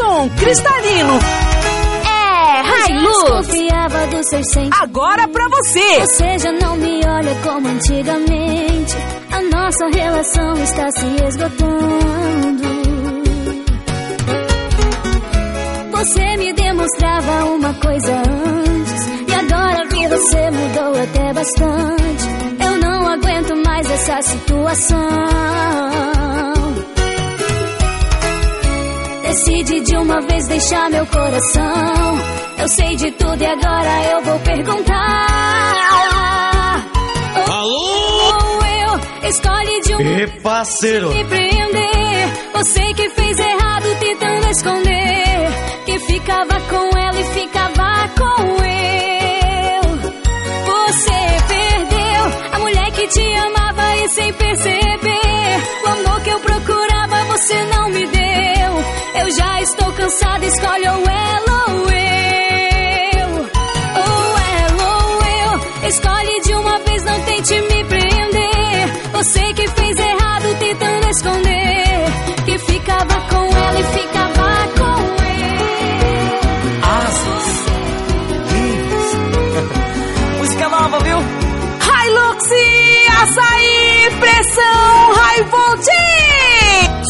som cristalino. É Hilux. Agora pra você. Você já não me olha como antigamente. A nossa relação está se esgotando. Você me demonstrava uma coisa antes. E agora vi você mudou até bastante. Eu não aguento mais essa situação. Decide de uma vez deixar meu coração. Eu sei de tudo e agora eu vou perguntar. Alô? Ou eu escolhe de uma Ê, parceiro. me prender. Você que fez errado tentando esconder. Que ficava com ela e ficava com eu. Você perdeu a mulher que te amava e sem perceber. O amor que eu procurava você não me deu. Eu já estou cansada, escolhe ou ela ou eu. Ou ela ou eu. Escolhe de uma vez, não tente me prender. Você que fez errado tentando esconder. Que ficava com ela e ficava com eu. Asas. Música nova, viu? Hilux, açaí, pressão, high voltage.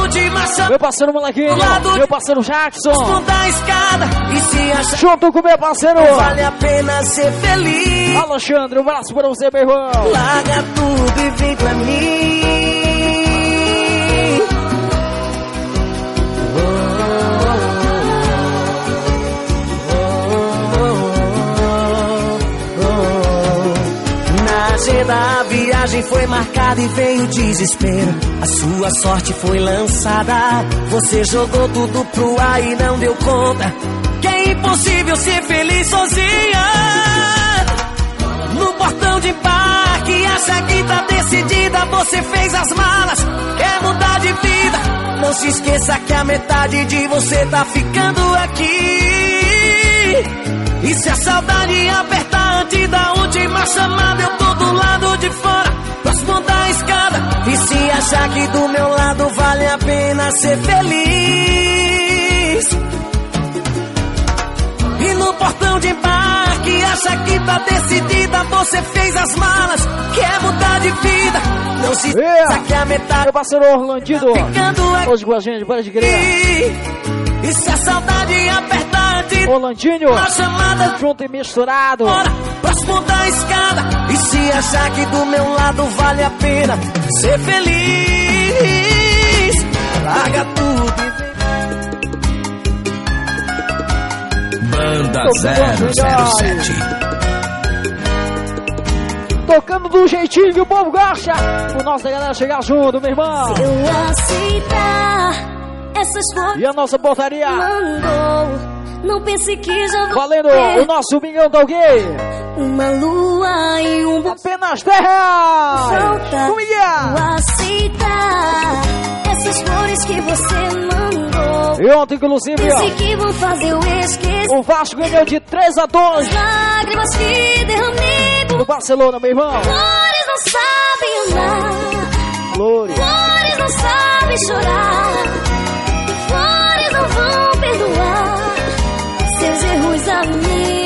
última chance. Meu parceiro Molequinho, meu parceiro Jackson. da escada e se achar Junto com meu parceiro. vale a pena ser feliz. Alexandre, um abraço pra você, meu irmão. Larga tudo e vem pra mim. Na agenda viagem foi marcada e veio o desespero. A sua sorte foi lançada. Você jogou tudo pro ar e não deu conta. Que é impossível ser feliz sozinha. No portão de embarque, acha que tá decidida. Você fez as malas, quer mudar de vida. Não se esqueça que a metade de você tá ficando aqui. E se a saudade apertar antes da última chamada, eu tô do lado de fora, da escada. E se achar que do meu lado vale a pena ser feliz. E no portão de embarque, acha que tá decidida. Você fez as malas, quer mudar de vida. Não se esqueça que a metade. Meu parceiro ficando aqui. Hoje com a gente, pode crer. E se a saudade apertar antes Orlandinho. da chamada, Junto e misturado. Bora, próximo da escada. E se achar que do meu lado vale a pena ser feliz, larga tudo e vem. Banda Tô com 007. Tocando do jeitinho que o povo gosta. O nosso galera chegar junto, meu irmão. Eu aceitar essas flores E a nossa portaria. mandou. Não pense que já vou Valendo ter o nosso mingão da alguém. Uma lua e um Apenas 10 reais. solta. Como é? Eu aceitar essas flores que você mandou. E ontem, inclusive, Pense que vão fazer eu esquecer ó, o Vasco ganhou de 3 a 2 as lágrimas que derramei do Barcelona, meu irmão. flores não sabem amar. Flores. Flores não sabem chorar. Flores não vão perdoar seus erros a me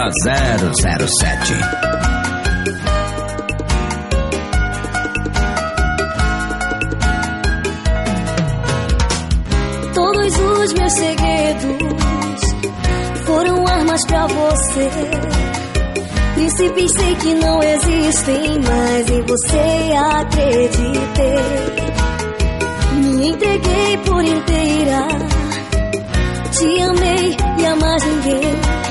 Banda 007. Todos os meus segredos foram armas pra você. Príncipes sei que não existem, mas em você acreditei. Me entreguei por inteira, te amei e a mais ninguém.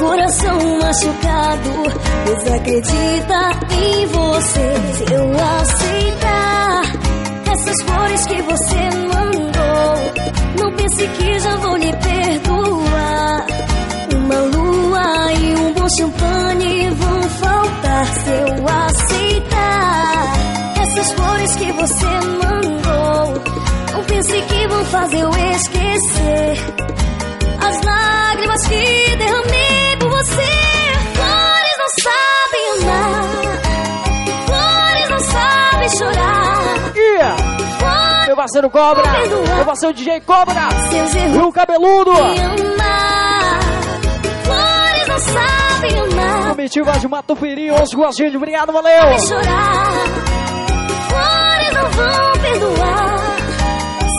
Coração machucado desacredita em você. Se eu aceitar essas flores que você mandou, não pense que já vou lhe perdoar. Uma lua e um bom champanhe vão faltar se eu aceitar essas flores que você mandou. Não pense que vão fazer eu esquecer as lágrimas que derramei você. Flores não sabem amar, flores não sabem chorar. Yeah. Flores Meu parceiro Cobra. Vou perdoar. Meu parceiro DJ Cobra. seus E o cabeludo. Flores não sabem amar. Comitiva de Matupiri, hoje com a gente. Obrigado, valeu. chorar. Flores não vão perdoar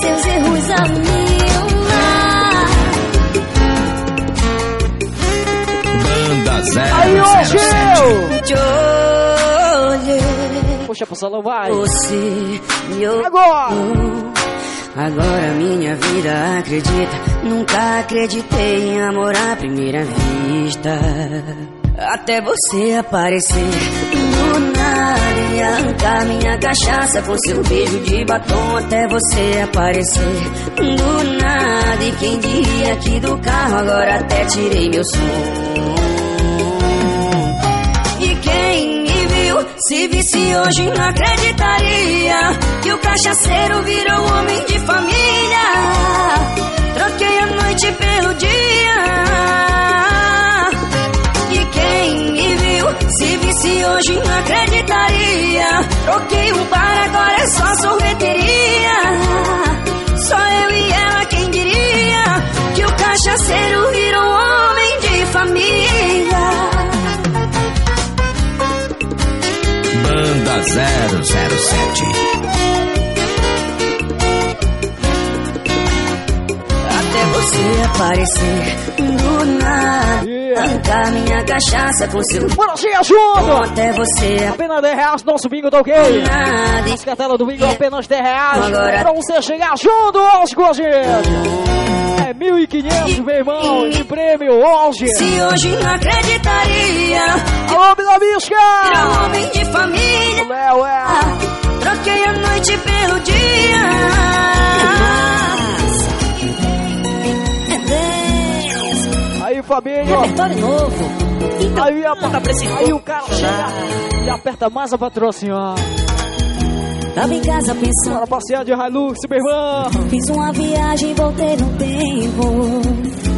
seus erros a me 007. Te olhei, Puxa pro salão, vai. você me. Agora. Agora minha vida acredita. Nunca acreditei em amor à primeira vista. Até você aparecer do nada e arrancar minha cachaça com seu beijo de batom. Até você aparecer do nada. E quem diria que do carro agora até tirei meu som. Se visse hoje não acreditaria Que o cachaceiro virou homem de família. Troquei a noite pelo dia. E quem me viu Se visse hoje não acreditaria. Troquei o bar, agora é só sorveteria. Só eu e ela quem diria Que o cachaceiro virou homem de família Banda 007. Até você aparecer do nada Arrancar minha cachaça com seu Bora, cheia junto! Até você Apenas 10 reais, nosso bingo tá ok? Nada. Nossa cartela do bingo apenas 10 reais. Agora- Pra você chegar junto hoje com a gente. É 1.500, meu irmão, de prêmio hoje. Se hoje não acreditaria Alô, Bila Bisca! Virou homem de família Léo, é. Troquei a noite pelo dia Aí, família. Repertório novo. Então, Aí, a, tá aí o cara chega e aperta mais a patrocínio. Tava em casa pensando passear de Hilux, irmão. Fiz uma viagem, voltei no tempo.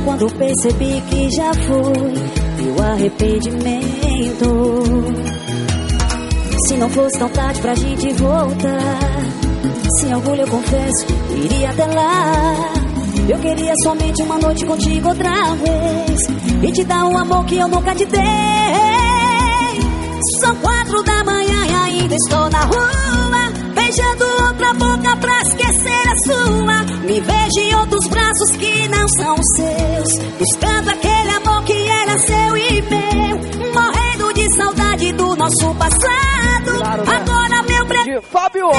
Quando percebi que já fui E o arrependimento. Se não fosse tão tarde pra gente voltar Sem orgulho eu confesso, iria até lá. Eu queria somente uma noite contigo outra vez E te dar um amor que eu nunca te dei. São quatro da manhã e ainda estou na rua Beijando outra boca pra esquecer a sua. Me vejo em outros braços que não são seus. Buscando aquele amor que era seu e meu. Morrendo de saudade do nosso passado. Claro, né? Agora meu pre... De Fábio,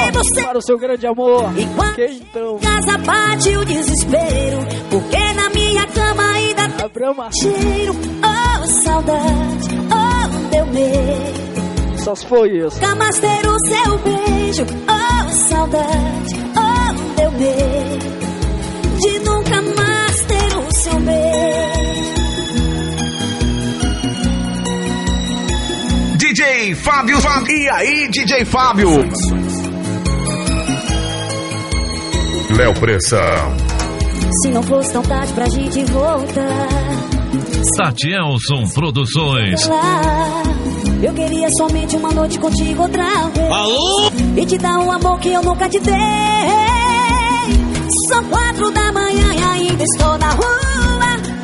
para o seu grande amor. Que então, casa bate o desespero. Porque na minha cama ainda tem cheiro Oh, saudade, oh, deu medo só se foi isso. Nunca mais ter o seu beijo Oh, saudade, oh, deu medo De nunca mais ter o seu beijo DJ Fábio. E aí, DJ Fábio? Léo Pressão. Se não fosse tão tarde pra gente voltar Satielson Produções. lá Eu queria somente uma noite contigo outra vez. Alô? E te dar um amor que eu nunca te dei. São quatro da manhã e ainda estou na rua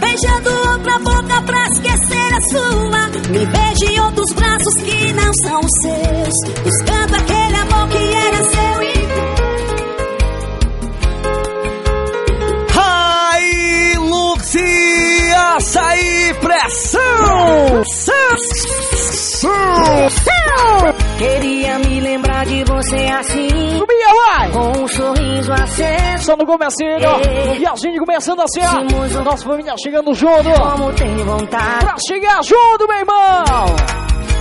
Beijando outra boca pra esquecer a sua. Me vejo em outros braços que não são os seus. Buscando aquele amor que era seu e Hilux e açaí pressão! Queria me lembrar de você assim Subia, vai! Com um sorriso aceso Só no comecinho, e a gente começando assim, ó. Nossa família chegando junto. Como tem vontade Pra chegar junto, meu irmão!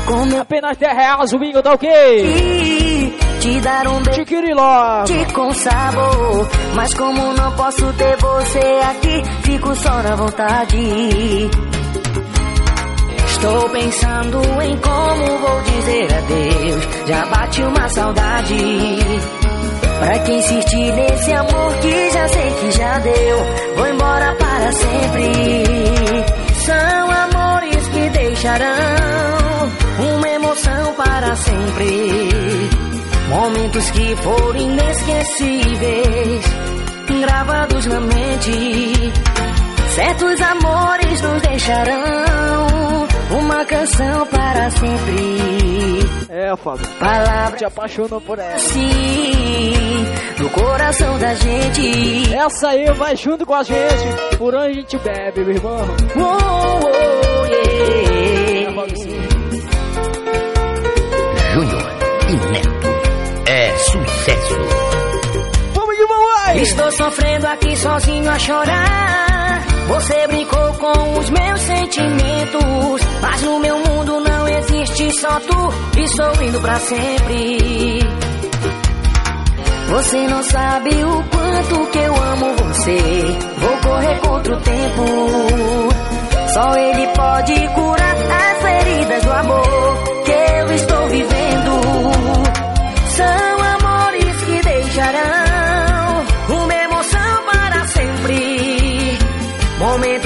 Como Apenas 10 reais o bingo, tá ok? Te dar um beijo Adquire logo. te com sabor Mas como não posso ter você aqui Fico só na vontade Estou pensando em como vou dizer adeus. Já bate uma saudade. Pra quem insistir nesse amor que já sei que já deu? Vou embora para sempre. São amores que deixarão Uma emoção para sempre. Momentos que foram inesquecíveis Gravados na mente. Certos amores nos deixarão Uma canção para sempre É, Fábio. Palavras Te apaixonou por ela. assim No coração da gente Essa aí vai junto com a gente. Por onde a gente bebe, meu irmão. oh, oh, yeah. Júnior e Neto. É sucesso. Vamos que vamos, vai! Estou sofrendo aqui sozinho a chorar. Você brincou com os meus sentimentos. Mas no meu mundo não existe só tu. Estou indo pra sempre. Você não sabe o quanto que eu amo você. Vou correr contra o tempo. Só ele pode curar as feridas do amor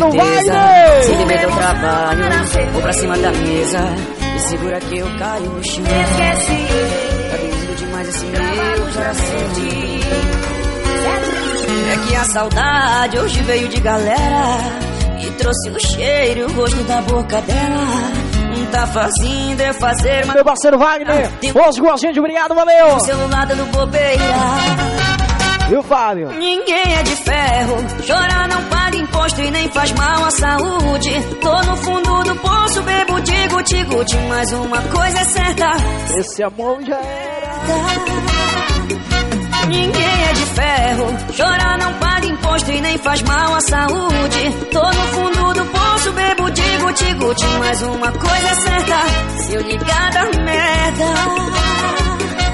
Parceiro certeza. Wagner! Se limita ao trabalho, vou pra cima da mesa. E segura que eu caio no chão. Esqueci. Tá doendo demais esse meu coração. É que a saudade hoje veio de galera e trouxe o cheiro e o gosto da boca dela. Não tá fazendo eu fazer Meu parceiro Wagner, hoje com a gente, obrigado, valeu! o celular dando bobeira. E o Fábio? Ninguém é de ferro, chorar não paga imposto e nem faz mal à saúde. Tô no fundo do poço, bebo de guti-guti, mas uma coisa é certa. Esse amor já era. Ninguém é de ferro, chorar não paga imposto e nem faz mal à saúde. Tô no fundo do poço, bebo de guti-guti, mas uma coisa é certa. Se eu ligar da merda,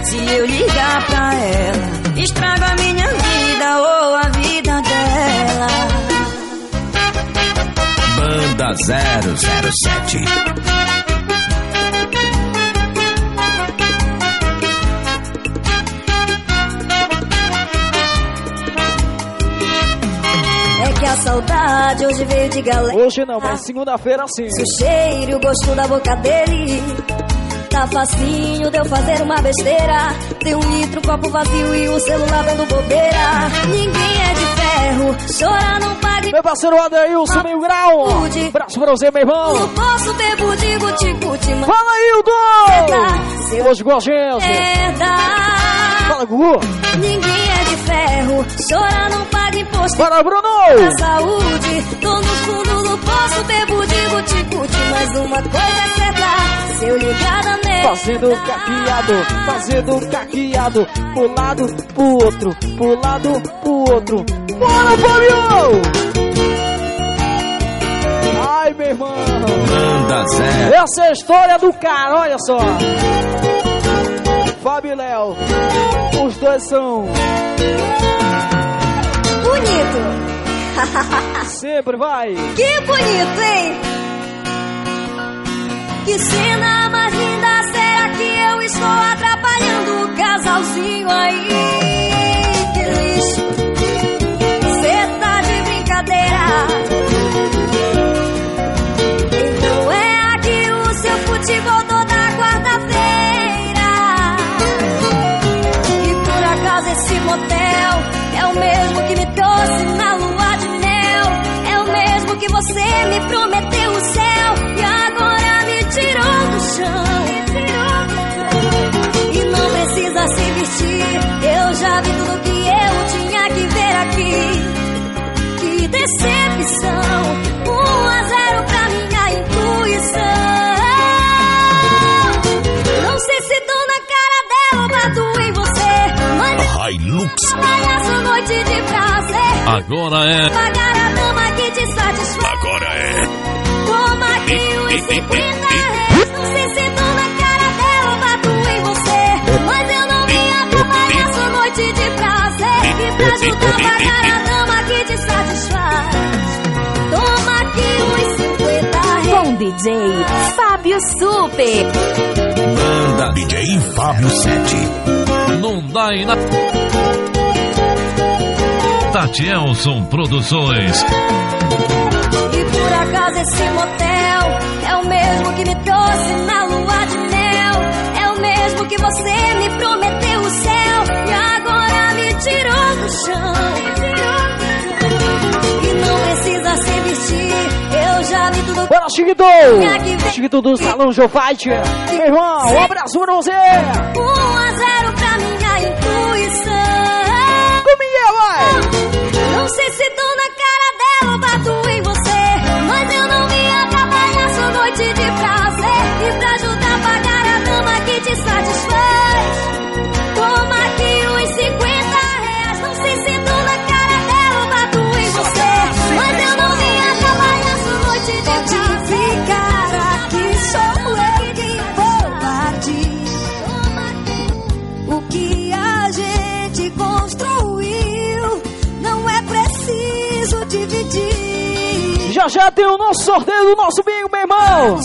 se eu ligar pra ela, estraga a minha vida ou a vida dela. Banda 007. É que a saudade hoje veio de galera. Hoje não, mas segunda-feira sim. Se o cheiro e o gosto da boca dele Tá facinho de eu fazer uma besteira Tem um litro, copo vazio e um celular dando bobeira Ninguém é de ferro, chorar não paga Meu parceiro Adeilson, meio grau. Abraço pra você, meu irmão. Não posso bebo de guti-guti mas Fala, Hilton! Hoje com a gente. merda Fala, Gugu. Ninguém é de ferro, chorar não paga imposto Bora, Bruno! Da saúde, tô no fundo do poço Bebo de guti-guti, mas uma coisa é certa eu ligar da merda Fazendo caqueado, fazendo caqueado, pro lado, pro outro, pro lado, pro outro. Bora, Fabio! Ai, meu irmão! Banda 0. Essa é a história do cara, olha só. Fábio e Léo, os dois são. Bonito Sempre vai. Que bonito, hein? Que cena mais linda Será que eu estou atrapalhando o casalzinho aí? Que lixo Cê tá de brincadeira. Então é aqui o seu futebol toda quarta-feira. E por acaso esse motel É o mesmo que me trouxe na lua de mel? É o mesmo que você me prometeu Agora é. Pagar a dama que te satisfaz Agora é. Toma aqui os 50 reais Não sei se tô na cara dela bato em você Mas eu não ia trabalhar essa noite de prazer E pra ajudar a pagar a dama que te satisfaz Toma aqui os 50 reais Com DJ Fábio Super. Banda DJ Fábio 7. Não dá em nada. Tatielson Produções. E por acaso esse motel é o mesmo que me trouxe na lua de mel. É o mesmo que você me prometeu o céu e agora me tirou do chão. E não precisa se vestir, eu já vi tudo. Bora, Chiquito! Chiquito do Salão Fight. Meu irmão, um abraço pra você! Não sei se dividir. Já já tem o nosso sorteio do nosso bingo, meu irmão.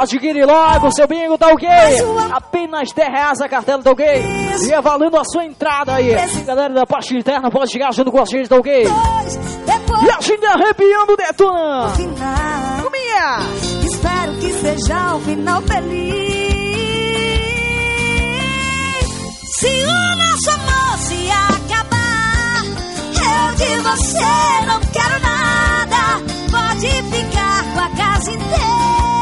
Adquire logo o seu bingo, tá ok? Apenas 10 reais a cartela, tá ok? E é valendo a sua entrada aí. Galera da parte interna pode chegar junto com a gente, tá ok? E a gente arrepiando detonando. Cominha! Espero que seja o final feliz. Se o nosso amor se de você não quero nada. Pode ficar com a casa inteira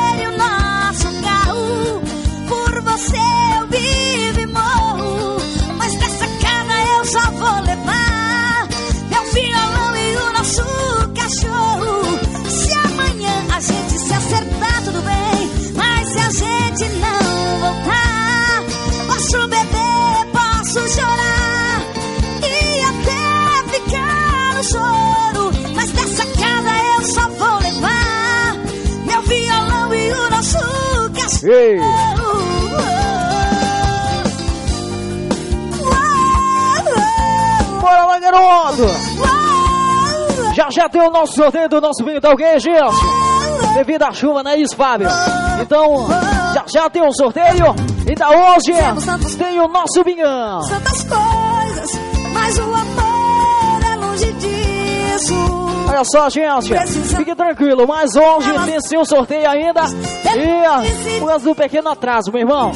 Ei. Bora lá, garoto! Já já tem o nosso sorteio do nosso vinho, tá ok, gente? Devido à chuva, não é isso, Fábio? Então, já já tem o sorteio. E da hoje tem o nosso vinhão. Tantas coisas, mas o amor. Olha só, gente, fique tranquilo, mas hoje tem sim um sorteio ainda. E causa do pequeno atraso, meu irmão.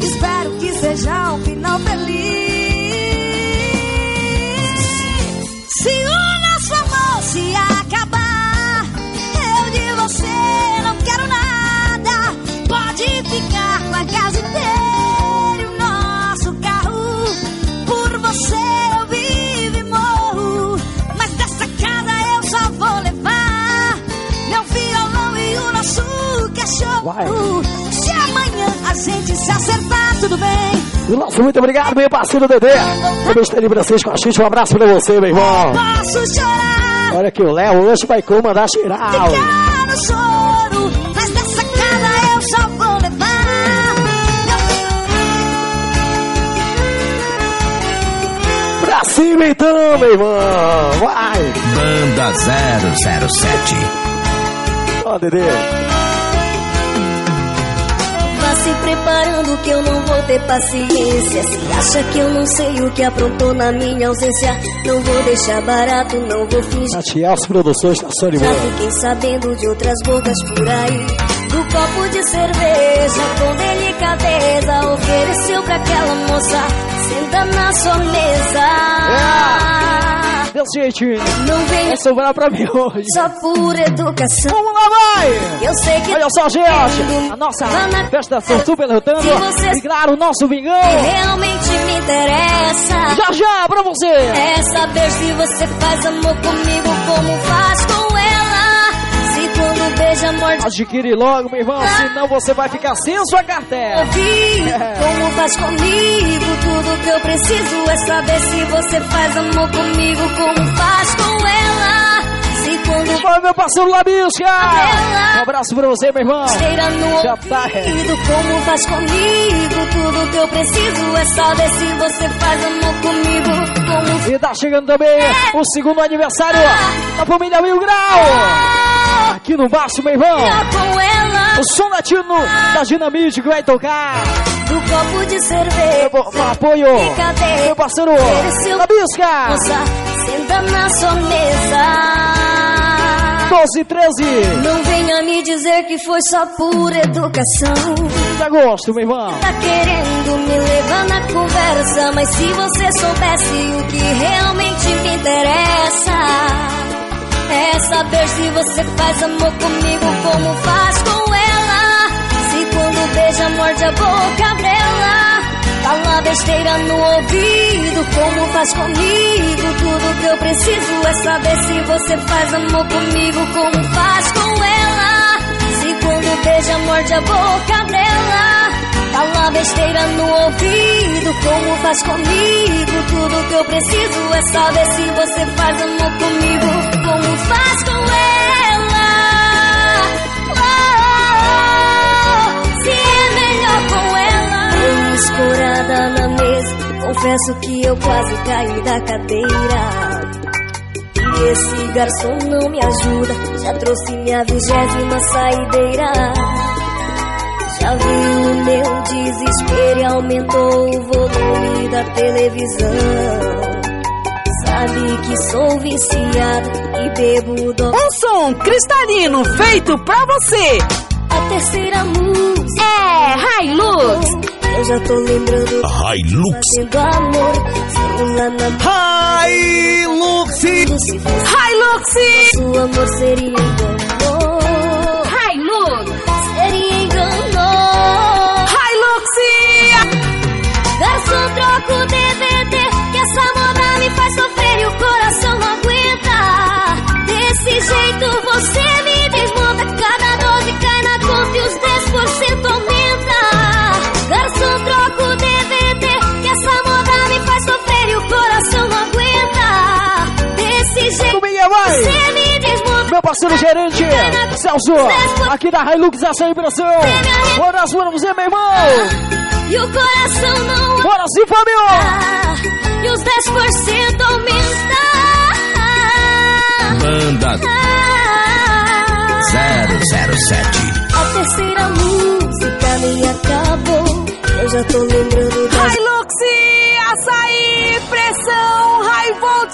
Espero que seja um final feliz. Cachorro. Se amanhã a gente se acertar, tudo bem. E nosso muito obrigado, meu parceiro Dedê. Também está pra vocês com a gente. Um abraço pra você, meu irmão. Posso chorar, Olha que o Léo hoje vai comandar geral. ficar no choro. Mas dessa casa eu só vou levar. Pra cima então, meu irmão. Vai. Banda 007. Ó, Dedê. Se preparando que eu não vou ter paciência. Se acha que eu não sei o que aprontou na minha ausência, não vou deixar barato, não vou fingir. A Tiels Produções da Sony Já fiquei sabendo de outras bocas por aí. Do copo de cerveja, com delicadeza, ofereceu pra aquela moça, senta na sua mesa. Desse jeitinho. Não vem sobrar pra mim hoje. só por educação. Vamos lá, vai! Eu sei que Olha só, gente, a nossa festa São Super lutando. E claro, o nosso vingão. realmente me interessa. Já já pra você. É saber se você faz amor comigo como faz beija, morde Adquire logo, meu irmão, senão você vai ficar sem sua cartela. ouvir É. como faz comigo. Tudo que eu preciso é saber se você faz amor comigo como faz com ela. Vai, meu parceiro Labisca. Um abraço pra você, meu irmão. Cheira no Já tá. ouvido como faz comigo. Tudo que eu preciso é saber se você faz amor comigo como E tá chegando também o segundo aniversário da família Mil Grau. Aqui no baixo, meu irmão. com ela. O som latino da Dinamite que vai tocar. Do copo de cerveja. Com apoio, meu parceiro Labisca. Senta na sua mesa. 12 e 13 Não venha me dizer que foi só por educação. de agosto, meu irmão. Tá querendo me levar na conversa, mas se você soubesse o que realmente me interessa, é saber se você faz amor comigo como faz com ela. Se quando beija, morde a boca dela. Fala besteira no ouvido, como faz comigo. Eu preciso é saber se você faz amor comigo, como faz com ela. Se quando beija, morde a boca dela. Fala besteira no ouvido, como faz comigo. Tudo que eu preciso é saber se você faz amor comigo, como faz com ela. Oh, se é melhor com ela. Escorada na mesa, confesso que eu quase caí da cadeira. Esse garçom não me ajuda. Já trouxe minha vigésima saideira. Já viu o meu desespero e aumentou o volume da televisão. Sabe que sou viciada e bebo do. Um som cristalino feito pra você. A terceira música é Hilux. Eu já tô lembrando. Hilux. Fazendo amor. Celular na Hilux. Hilux. Nosso amor seria engano. Hilux. Seria engano. Hilux. Garçom, troca o DVD. Que essa moda me faz sofrer e o coração não aguenta. Desse jeito você me parceiro gerente, Celso, aqui da Hilux Ação e Impressão. Bora as mãos, meu irmão. E o coração não Bora sim, família. E os 10% aumenta. Banda 007. A terceira música nem acabou. Eu já tô lembrando das Hilux, açaí, pressão, high volt.